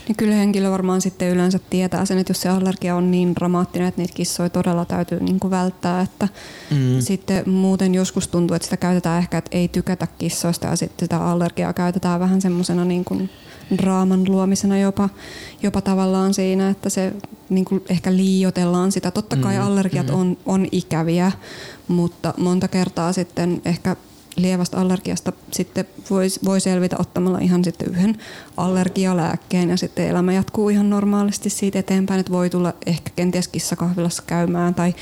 Niin kyllä henkilö varmaan sitten yleensä tietää sen, että jos se allergia on niin dramaattinen, että niitä kissoja todella täytyy niin kuin välttää. Että mm. Sitten muuten joskus tuntuu, että sitä käytetään ehkä, että ei tykätä kissoista ja sitten sitä allergiaa käytetään vähän semmoisena niin kuin draaman luomisena jopa, jopa tavallaan siinä, että se niin kuin ehkä liiotellaan sitä. Totta kai mm, allergiat mm. On, on ikäviä, mutta monta kertaa sitten ehkä lievästä allergiasta sitten voi, voi selvitä ottamalla ihan sitten yhden allergialääkkeen ja sitten elämä jatkuu ihan normaalisti siitä eteenpäin, että voi tulla ehkä kenties kissakahvilassa käymään tai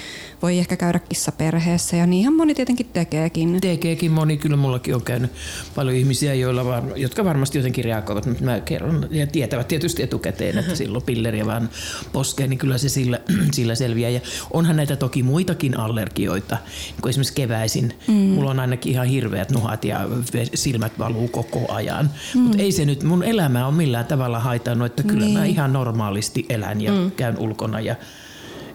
voi ehkä käydä kissaperheessä ja niinhän moni tietenkin tekeekin. tekeekin moni, kyllä mullakin on käynyt paljon ihmisiä, joilla var, jotka varmasti jotenkin reagoivat, mutta mä kerron ja tietävät tietysti etukäteen, että [laughs] silloin pilleriä vaan poskeen, niin kyllä se sillä, [clears throat] sillä selviää. Ja onhan näitä toki muitakin allergioita, niin kuin esimerkiksi keväisin. Mm. Mulla on ainakin ihan hirveät nuhat ja silmät valuu koko ajan. Mm. Mutta ei se nyt mun elämää on millään tavalla haitannut, että kyllä niin. mä ihan normaalisti elän ja mm. käyn ulkona ja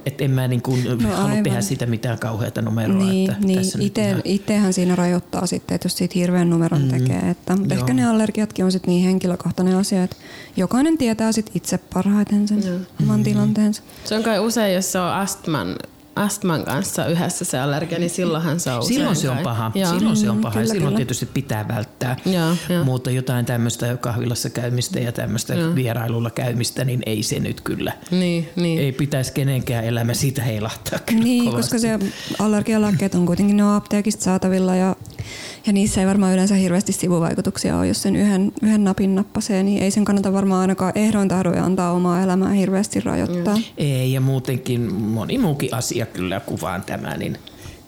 että en mä niin kuin no, halua aivan. tehdä sitä mitään kauheata numeroa. Niin, että niin. tässä Ite, ihan- itsehän siinä rajoittaa sitten, että jos siitä hirveän numeron mm. tekee. Että, mutta ehkä ne allergiatkin on sitten niin henkilökohtainen asia, että jokainen tietää sit itse parhaiten sen Joo. oman tilanteensa. Se on kai usein, jos se on astman, astman kanssa yhdessä se allergia, niin silloinhan se on Silloin se on kai. paha. Joo. Silloin se on Mm, paha ja kyllä, silloin kyllä. tietysti pitää välttää. Joo, joo. Mutta jotain tämmöistä kahvilassa käymistä ja tämmöistä vierailulla käymistä, niin ei se nyt kyllä. Niin, niin. Ei pitäisi kenenkään elämä siitä heilahtaa kyllä Niin, kovasti. koska se allergialääkkeet on kuitenkin ne on apteekista saatavilla ja, ja niissä ei varmaan yleensä hirveästi sivuvaikutuksia ole, jos sen yhden, yhden napin nappasee, niin ei sen kannata varmaan ainakaan ehdoin tahdoin antaa omaa elämää hirveästi rajoittaa. Ei, ja muutenkin moni muukin asia kyllä kuvaan tämä, niin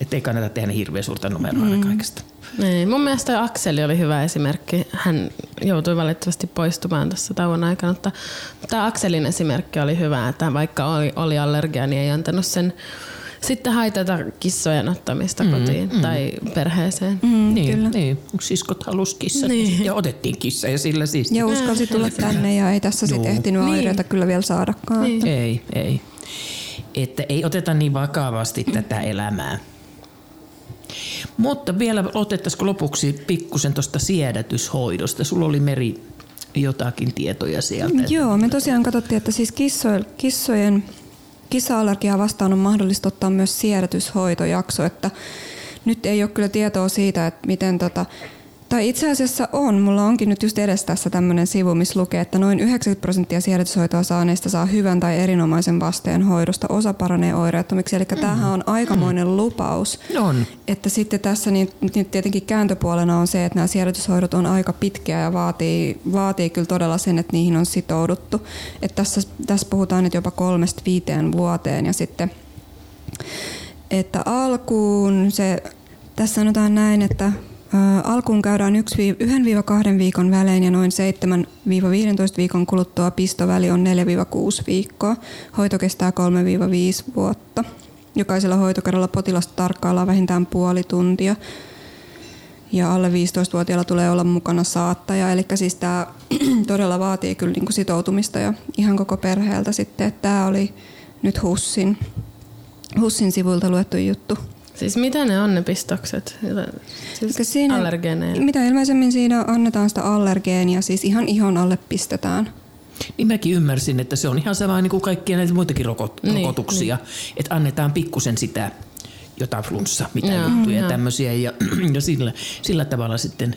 ettei kannata tehdä niin hirveän suurta numeroa mm. kaikesta. Niin, mun mielestä Akseli oli hyvä esimerkki. Hän joutui valitettavasti poistumaan tässä tauon aikana, mutta tämä Akselin esimerkki oli hyvä, että vaikka oli, oli allergia, niin ei antanut sen sitten haitata kissojen ottamista kotiin tai perheeseen. Mm, niin, kyllä. niin. Siskot halus kissa niin. ja otettiin kissa ja sillä siis. Ja uskalsi tulla tänne ja ei tässä sitten ehtinyt Niin. oireita kyllä vielä saadakaan. Niin. Ei, ei. Että ei oteta niin vakavasti tätä elämää. Mutta vielä otettaisiko lopuksi pikkusen tuosta siedätyshoidosta. Sulla oli Meri jotakin tietoja sieltä. Joo, me tosiaan katsottiin, että siis kisso, kissojen kissa-allergiaa vastaan on mahdollista ottaa myös siedätyshoitojakso, että nyt ei ole kyllä tietoa siitä, että miten tota, Tai itse asiassa on. Mulla onkin nyt just edes tässä tämmöinen sivu, missä lukee, että noin 90 prosenttia siedätyshoitoa saaneista saa hyvän tai erinomaisen vasteen hoidosta. Osa paranee oireettomiksi. Eli tämähän on aikamoinen lupaus. On. Että sitten tässä niin, nyt tietenkin kääntöpuolena on se, että nämä siedätyshoidot on aika pitkiä ja vaatii, vaatii kyllä todella sen, että niihin on sitouduttu. Että tässä, tässä puhutaan nyt jopa kolmesta viiteen vuoteen ja sitten että alkuun se, tässä sanotaan näin, että alkuun käydään 1-2 viikon välein ja noin 7-15 viikon kuluttua pistoväli on 4-6 viikkoa. Hoito kestää 3-5 vuotta. Jokaisella hoitokerralla potilasta tarkkaillaan vähintään puoli tuntia. Ja alle 15-vuotiailla tulee olla mukana saattaja. Eli siis tämä [clears throat] todella vaatii kyllä niinku sitoutumista ja ihan koko perheeltä sitten. Tämä oli nyt Hussin, Hussin sivuilta luettu juttu. Siis mitä ne on ne pistokset? Siis siinä, allergeeneja. Mitä ilmeisemmin siinä annetaan sitä allergeenia, siis ihan ihon alle pistetään. Niin mäkin ymmärsin, että se on ihan sama niin kuin kaikkia näitä muitakin rokot- Niin, rokotuksia, että annetaan pikkusen sitä jotain flunssa, mitä Joo, juttuja ja joo. tämmöisiä ja, [clears throat] ja sillä, sillä tavalla sitten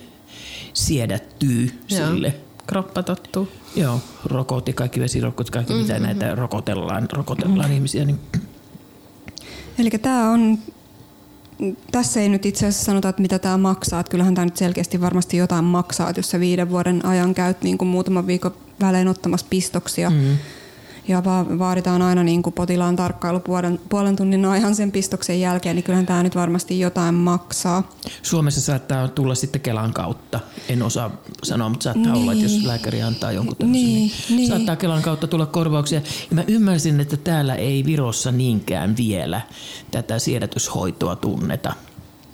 siedättyy Joo. sille. Kroppa tottuu. Joo, rokot ja kaikki vesirokot, kaikki mm-hmm. mitä näitä rokotellaan, rokotellaan mm-hmm. ihmisiä, niin Eli tämä on, tässä ei nyt itse asiassa sanota, että mitä tämä maksaa. Että kyllähän tämä nyt selkeästi varmasti jotain maksaa, että jos sä viiden vuoden ajan käyt niin kuin muutaman viikon välein ottamassa pistoksia. Mm. Ja va- vaaditaan aina niin kuin potilaan tarkkailu puolen, puolen tunnin ajan sen pistoksen jälkeen, niin kyllähän tämä nyt varmasti jotain maksaa. Suomessa saattaa tulla sitten Kelan kautta. En osaa sanoa, mutta saattaa niin. olla, että jos lääkäri antaa jonkun tämmöisen, niin, Niin, niin, niin. saattaa Kelan kautta tulla korvauksia. Ja mä ymmärsin, että täällä ei Virossa niinkään vielä tätä siedätyshoitoa tunneta.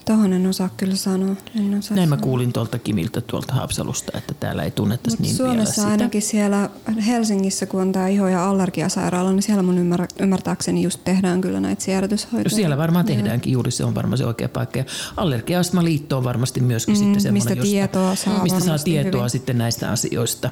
Tuohon en osaa kyllä sanoa. En osaa Näin mä sanoa. kuulin tuolta Kimiltä tuolta Haapsalusta, että täällä ei tunnettaisi Mut niin vielä Suomessa sitä. ainakin siellä Helsingissä, kun on tämä iho- ja allergiasairaala, niin siellä mun ymmär- ymmärtääkseni just tehdään kyllä näitä siedätyshoitoja. No siellä varmaan tehdäänkin juuri, se on varmaan se oikea paikka. Ja Allergia-astmaliitto on varmasti myöskin Mm, sitten semmoinen, mistä josta, tietoa saa mistä saa tietoa hyvin. sitten näistä asioista.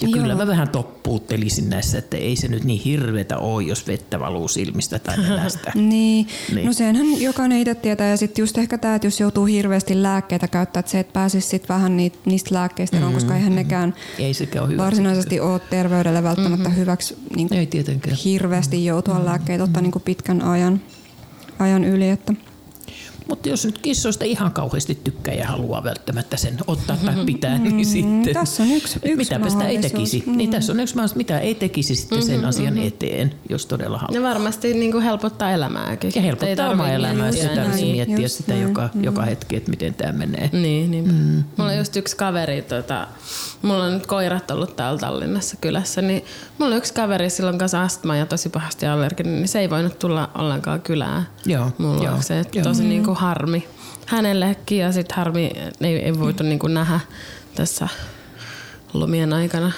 Ja Joo. kyllä mä vähän toppuuttelisin näissä, että ei se nyt niin hirvetä ole, jos vettä valuu silmistä tai [laughs] nenästä. Niin. Niin. no senhän jokainen itse tietää ja sitten just ehkä tämä, että jos joutuu hirveästi lääkkeitä käyttää, että se, että pääsisi sitten vähän niitä, niistä lääkkeistä eroon, koska eihän nekään Ei ole varsinaisesti ole terveydelle välttämättä mm-hmm. hyväksi niin Ei tietenkään. hirveästi joutua mm-hmm. lääkkeitä ottaa niin pitkän ajan, ajan yli. Että. Mutta jos nyt kissoista ihan kauheasti tykkää ja haluaa välttämättä sen ottaa tai pitää, niin sitten... tässä on yksi- yksi mitäpä sitä ei tekisi. Niin tässä on yksi mahdollisuus, mitä ei tekisi sitten sen asian eteen, jos todella haluaa. Ja varmasti niin kuin helpottaa elämääkin. Ja helpottaa omaa elämää, miettiä sitä aina. tarvitsisi Niin, miettiä just sitä näin. joka, joka hetki, että miten tämä menee. Niin, niin. Mm, mulla on just yksi kaveri, tota, mulla on nyt koirat ollut täällä Tallinnassa kylässä, niin mulla on yksi kaveri silloin kanssa astma ja tosi pahasti allerginen, niin se ei voinut tulla ollenkaan kylään. Joo, Mulla joo, on se joo. tosi niin kuin harmi hänellekin ja sitten harmi ei, ei voitu niin kuin nähdä tässä lomien aikana.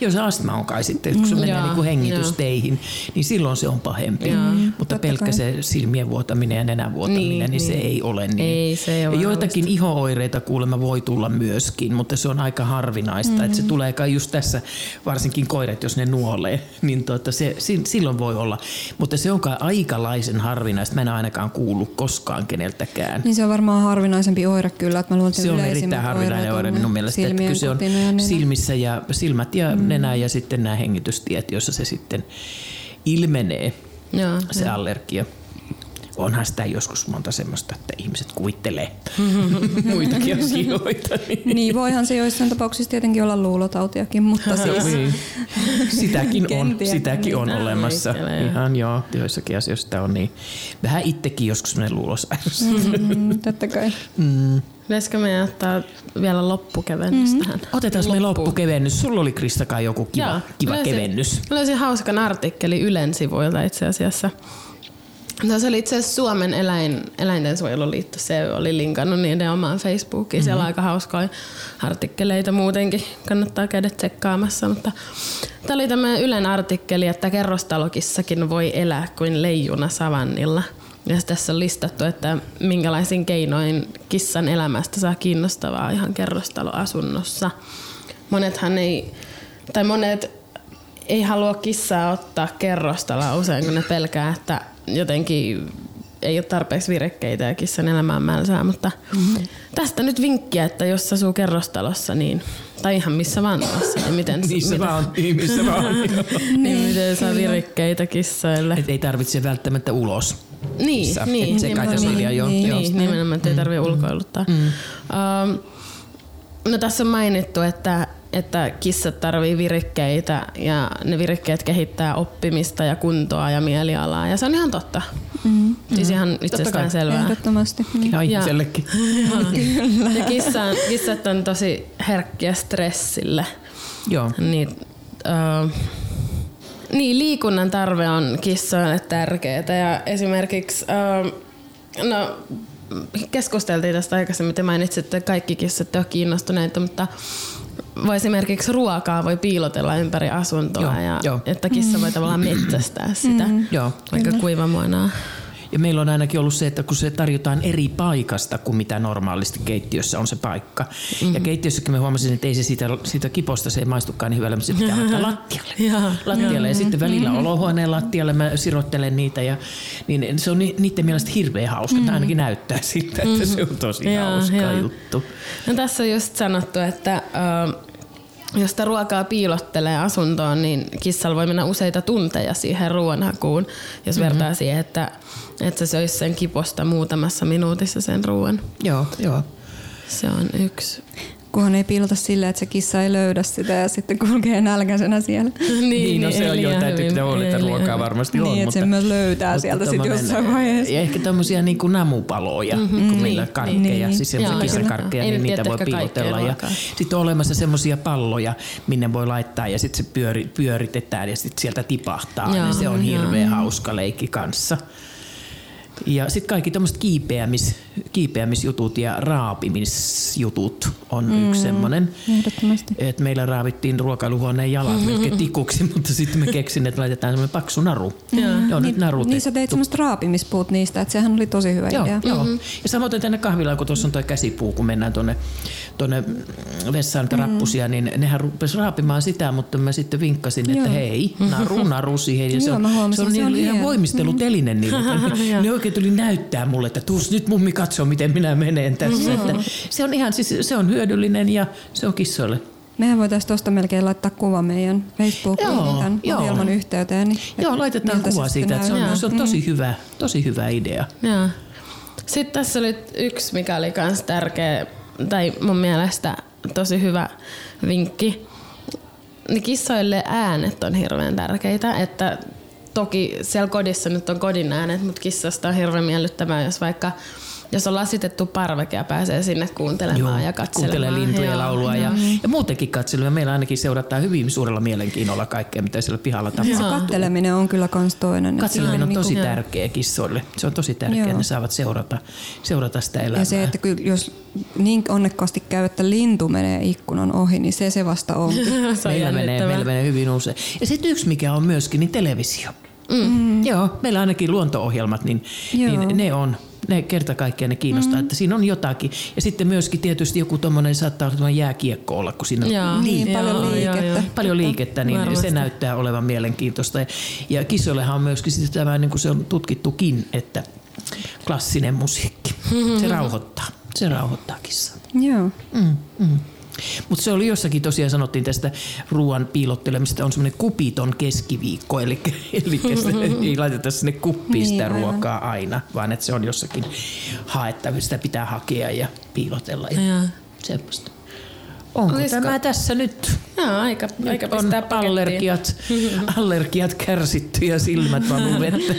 Joo, se astma on kai sitten, kun se menee Joo, niin kuin hengitysteihin, niin silloin se on pahempi. Joo. Mutta Totta pelkkä kai. se silmien vuotaminen ja nenän vuotaminen, niin, Niin, niin se niin. ei ole niin. Ei, se ei ole joitakin iho-oireita kuulemma voi tulla myöskin, mutta se on aika harvinaista. Mm-hmm. Että se tulee kai just tässä, varsinkin koirat, jos ne nuolee, niin tuota, se, si- silloin voi olla. Mutta se on kai aikalaisen harvinaista. Mä en ainakaan kuullut koskaan keneltäkään. Niin se on varmaan harvinaisempi oire kyllä, että mä luulen, Se on erittäin harvinainen oire minun mielestä, että kyse on silmissä ja silmät ja mm. nenä ja sitten nämä hengitystiet, joissa se sitten ilmenee Joo, se allergia. Onhan sitä joskus monta semmoista, että ihmiset kuvittelee [laughs] muitakin asioita. Niin. Niin voihan se joissain tapauksissa tietenkin olla luulotautiakin, mutta siis Niin. Sitäkin on, Kenties, sitäkin on niin. olemassa. Ihan joo, joissakin asioissa sitä on niin. Vähän itsekin joskus sellainen luulosairaus. mm, totta kai. Pitäisikö meidän ottaa vielä loppukevennys mm-hmm. tähän? Otetaan me loppukevennys. Sulla oli Krista kai joku kiva, Joo. kiva Löysin- kevennys. Mä löysin hauskan artikkeli Ylen sivuilta itse asiassa. No, se oli itse asiassa Suomen eläin, eläintensuojeluliitto. Se oli linkannut niiden omaan Facebookiin. Siellä on aika hauskoja artikkeleita muutenkin. Kannattaa käydä tsekkaamassa. Mutta tämä oli tämmöinen Ylen artikkeli, että kerrostalokissakin voi elää kuin leijuna savannilla. Ja tässä on listattu, että minkälaisin keinoin kissan elämästä saa kiinnostavaa ihan kerrostaloasunnossa. Monethan ei, tai monet ei halua kissaa ottaa kerrostaloa usein, kun ne pelkää, että jotenkin ei ole tarpeeksi virikkeitä ja kissan elämään mälsää, mutta mm-hmm. tästä nyt vinkkiä, että jos asuu kerrostalossa, niin, tai ihan missä vaan talossa, niin miten, Missä miten, vaan, niin missä vaan. [laughs] niin, miten saa virikkeitä kissoille. Et ei tarvitse välttämättä ulos. Niin, Kissa. niin. Et se kai tässä idea jo. Niin, joo. niin nimenomaan, että ei tarvitse ulkoiluttaa. Mm. Um, no tässä on mainittu, että, että kissat tarvii virikkeitä ja ne virikkeet kehittää oppimista ja kuntoa ja mielialaa ja se on ihan totta. Mm. Siis ihan itsestään selvää. Ehdottomasti. Niin. Ja [laughs] Ja-. Ja kissan, kissat on tosi herkkiä stressille. Joo. Niin, uh, niin, liikunnan tarve on kissoille tärkeää ja esimerkiksi, uh, no keskusteltiin tästä aikaisemmin, te mainitsitte, että kaikki kissat ovat kiinnostuneita, mutta voi esimerkiksi ruokaa voi piilotella ympäri asuntoa Joo, ja joo. että kissa voi tavallaan metsästää sitä, Joo. vaikka kuivamuonaa. Ja meillä on ainakin ollut se, että kun se tarjotaan eri paikasta kuin mitä normaalisti keittiössä on se paikka. Mm-hmm. Ja keittiössäkin me huomasin, että ei se siitä, siitä kiposta se ei maistukaan niin hyvällä, mutta se pitää laittaa [laughs] lattialle. Joo. lattialle. Ja sitten välillä olohuoneen lattialle mä sirottelen niitä. Ja, niin se on ni- niiden mielestä hirveän hauska. Mm-hmm. Tämä ainakin näyttää siltä, että se on tosi Joo, hauska joo. juttu. No tässä on just sanottu, että uh, jos sitä ruokaa piilottelee asuntoon, niin kissalla voi mennä useita tunteja siihen ruoanhakuun, jos mm-hmm. vertaa siihen, että, että se söisi sen kiposta muutamassa minuutissa sen ruoan. Joo, joo. Se on yksi. Kunhan ei piilota silleen, että se kissa ei löydä sitä ja sitten kulkee nälkäisenä siellä. [laughs] Niin, no se on jo, täytyy pitää huolta, että ruokaa varmasti on. niin, että mutta, se myös löytää mutta sieltä sitten jossain vaiheessa. Ja ehkä tämmöisiä niin kuin namupaloja, mm-hmm. kun meillä karkkeja, Niin. siis semmoisia kissakarkkeja, niin niitä voi piilotella. Ja sitten on olemassa semmoisia palloja, minne voi laittaa ja sitten se pyöri, pyöritetään ja sitten sieltä tipahtaa. Ja se on joo. hirveän hauska leikki kanssa. Ja sitten kaikki tämmöiset kiipeämis, kiipeämisjutut ja raapimisjutut on mm. yksi semmoinen. Ehdottomasti. Et meillä raavittiin ruokailuhuoneen jalat [laughs] melkein tikuksi, mutta sitten me keksin, että laitetaan semmoinen paksu naru. Joo. Joo, nyt narutettu. Niin sä teit semmoista raapimispuut niistä, että sehän oli tosi hyvä Joo, idea. joo. Mm-hmm. Ja samoin tänne kahvilaan, kun tuossa on tuo käsipuu, kun mennään tuonne, tuonne vessaan niitä rappusia, niin nehän rupesi raapimaan sitä, mutta mä sitten vinkkasin, että Joo. hei, naru, naru siihen. Ja [laughs] se Joo, on, mä huomasin, se on, se on niin, ihan voimisteluteline niille. Ne, [laughs] ne oikein tuli näyttää mulle, että tuus nyt mummi katsoo, miten minä menen tässä. Että se on ihan, siis se on hyödyllinen ja se on kissoille. Mehän voitaisiin tuosta melkein laittaa kuva meidän Facebookiin Joo, yhteyteen. Niin Joo, laitetaan kuva se siitä, se on, se on tosi, hyvä, tosi hyvä idea. Joo. Sitten tässä oli yksi, mikä oli myös tärkeä, tai mun mielestä tosi hyvä vinkki. Niin kissoille äänet on hirveän tärkeitä, että toki siellä kodissa nyt on kodin äänet, mutta kissasta on hirveän miellyttävää, jos vaikka jos on lasitettu parveke ja pääsee sinne kuuntelemaan ja katselemaan. kuuntelee lintuja Joo. laulua ja, ja muutenkin katselemaan. Meillä ainakin seurataan hyvin suurella mielenkiinnolla kaikkea, mitä siellä pihalla tapahtuu. katteleminen on kyllä kans toinen. että Katseleminen on tosi niinku- tärkeä kissoille. Se on tosi tärkeää, Joo. että ne saavat seurata, seurata sitä elämää. Ja se, että kyllä jos niin onnekkaasti käy, että lintu menee ikkunan ohi, niin se se vasta onkin. [laughs] Se on meillä, menee, meillä menee hyvin usein. Ja sitten yksi, mikä on myöskin, niin televisio. Mm. Joo, meillä ainakin luonto-ohjelmat, niin, Joo. niin ne on ne kerta kaikkiaan ne kiinnostaa, mm. että siinä on jotakin. Ja sitten myöskin tietysti joku tommonen saattaa olla jääkiekko olla, kun siinä on Joo. Niin, paljon Joo, liikettä. joo, joo. paljon liikettä, niin Varmasti. se näyttää olevan mielenkiintoista. Ja, ja kissoillehan on myöskin sitten tämä, niin kuin se on tutkittukin, että klassinen musiikki, se rauhoittaa. Se rauhoittaa kissaa. Joo. Mm, mm. Mutta se oli jossakin tosiaan sanottiin tästä ruoan piilottelemisesta, on semmoinen kupiton keskiviikko, eli, eli [laughs] ei laiteta sinne kuppiin Niin, sitä aivan. ruokaa aina, vaan että se on jossakin haettavissa, sitä pitää hakea ja piilotella ja semmoista. Onko Olisiko- tämä tässä nyt? Joo, aika, aika Nyt on pistää pakettiin. allergiat, [laughs] allergiat kärsitty ja silmät valuu vettä. [laughs]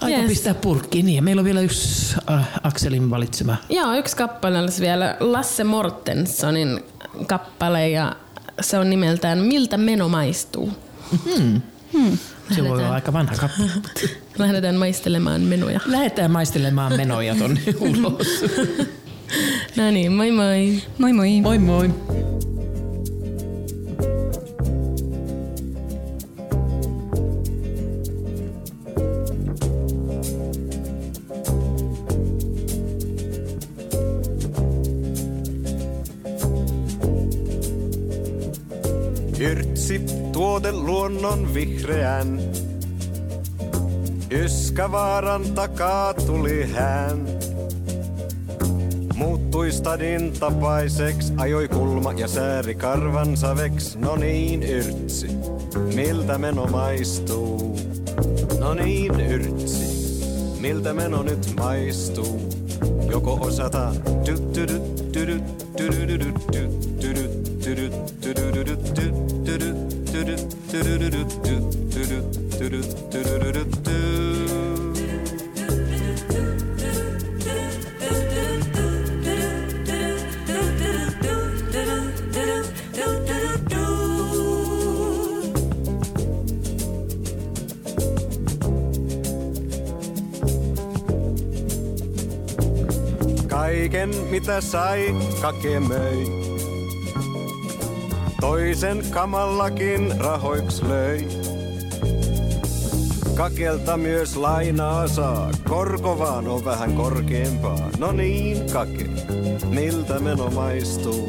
Aika Yes. pistää purkkiin. Niin, ja meillä on vielä yksi äh, Akselin valitsema. Joo, yksi kappale olisi vielä Lasse Mortensonin kappale ja se on nimeltään Miltä meno maistuu. Se voi olla aika vanha kappale. [laughs] Lähdetään maistelemaan menoja. Lähdetään maistelemaan menoja tonne [laughs] ulos. No niin, moi moi. Moi moi. Moi moi. Yrtsi tuote luonnon vihreän. Yskävaaran takaa tuli hän. Muuttui stadin tapaiseks, ajoi kulma ja sääri karvansa veks. No niin, yrtsi, miltä meno maistuu? No niin, yrtsi, miltä meno nyt maistuu? Joko osata Kaiken mitä sai, kake möi. Toisen kamallakin rahoiks löi. Kakelta myös lainaa saa, korko vaan on vähän korkeampaa. No niin, kake, miltä meno maistuu?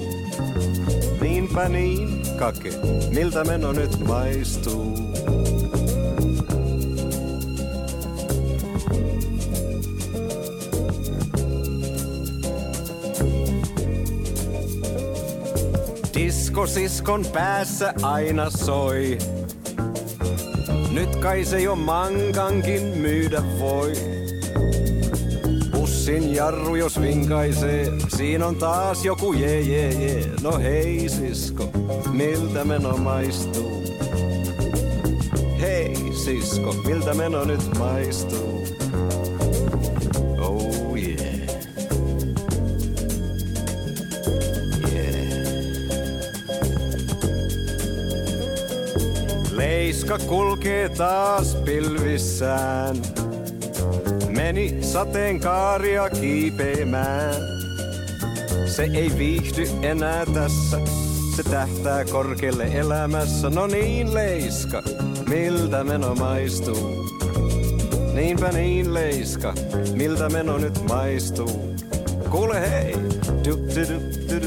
Niinpä niin, kake, miltä meno nyt maistuu? Diskosiskon päässä aina soi. Nyt kai se jo mankankin myydä voi. Bussin jarru jos vinkaisee, siinä on taas joku jee jee jee. No hei sisko, miltä meno maistuu? Hei sisko, miltä meno nyt maistuu? Kulkee taas pilvissään. Meni sateenkaaria kiipeämään. Se ei viihdy enää tässä. Se tähtää korkealle elämässä. No niin, Leiska, miltä meno maistuu? Niinpä niin, Leiska, miltä meno nyt maistuu? Kuule hei! Du, du, du, du, du,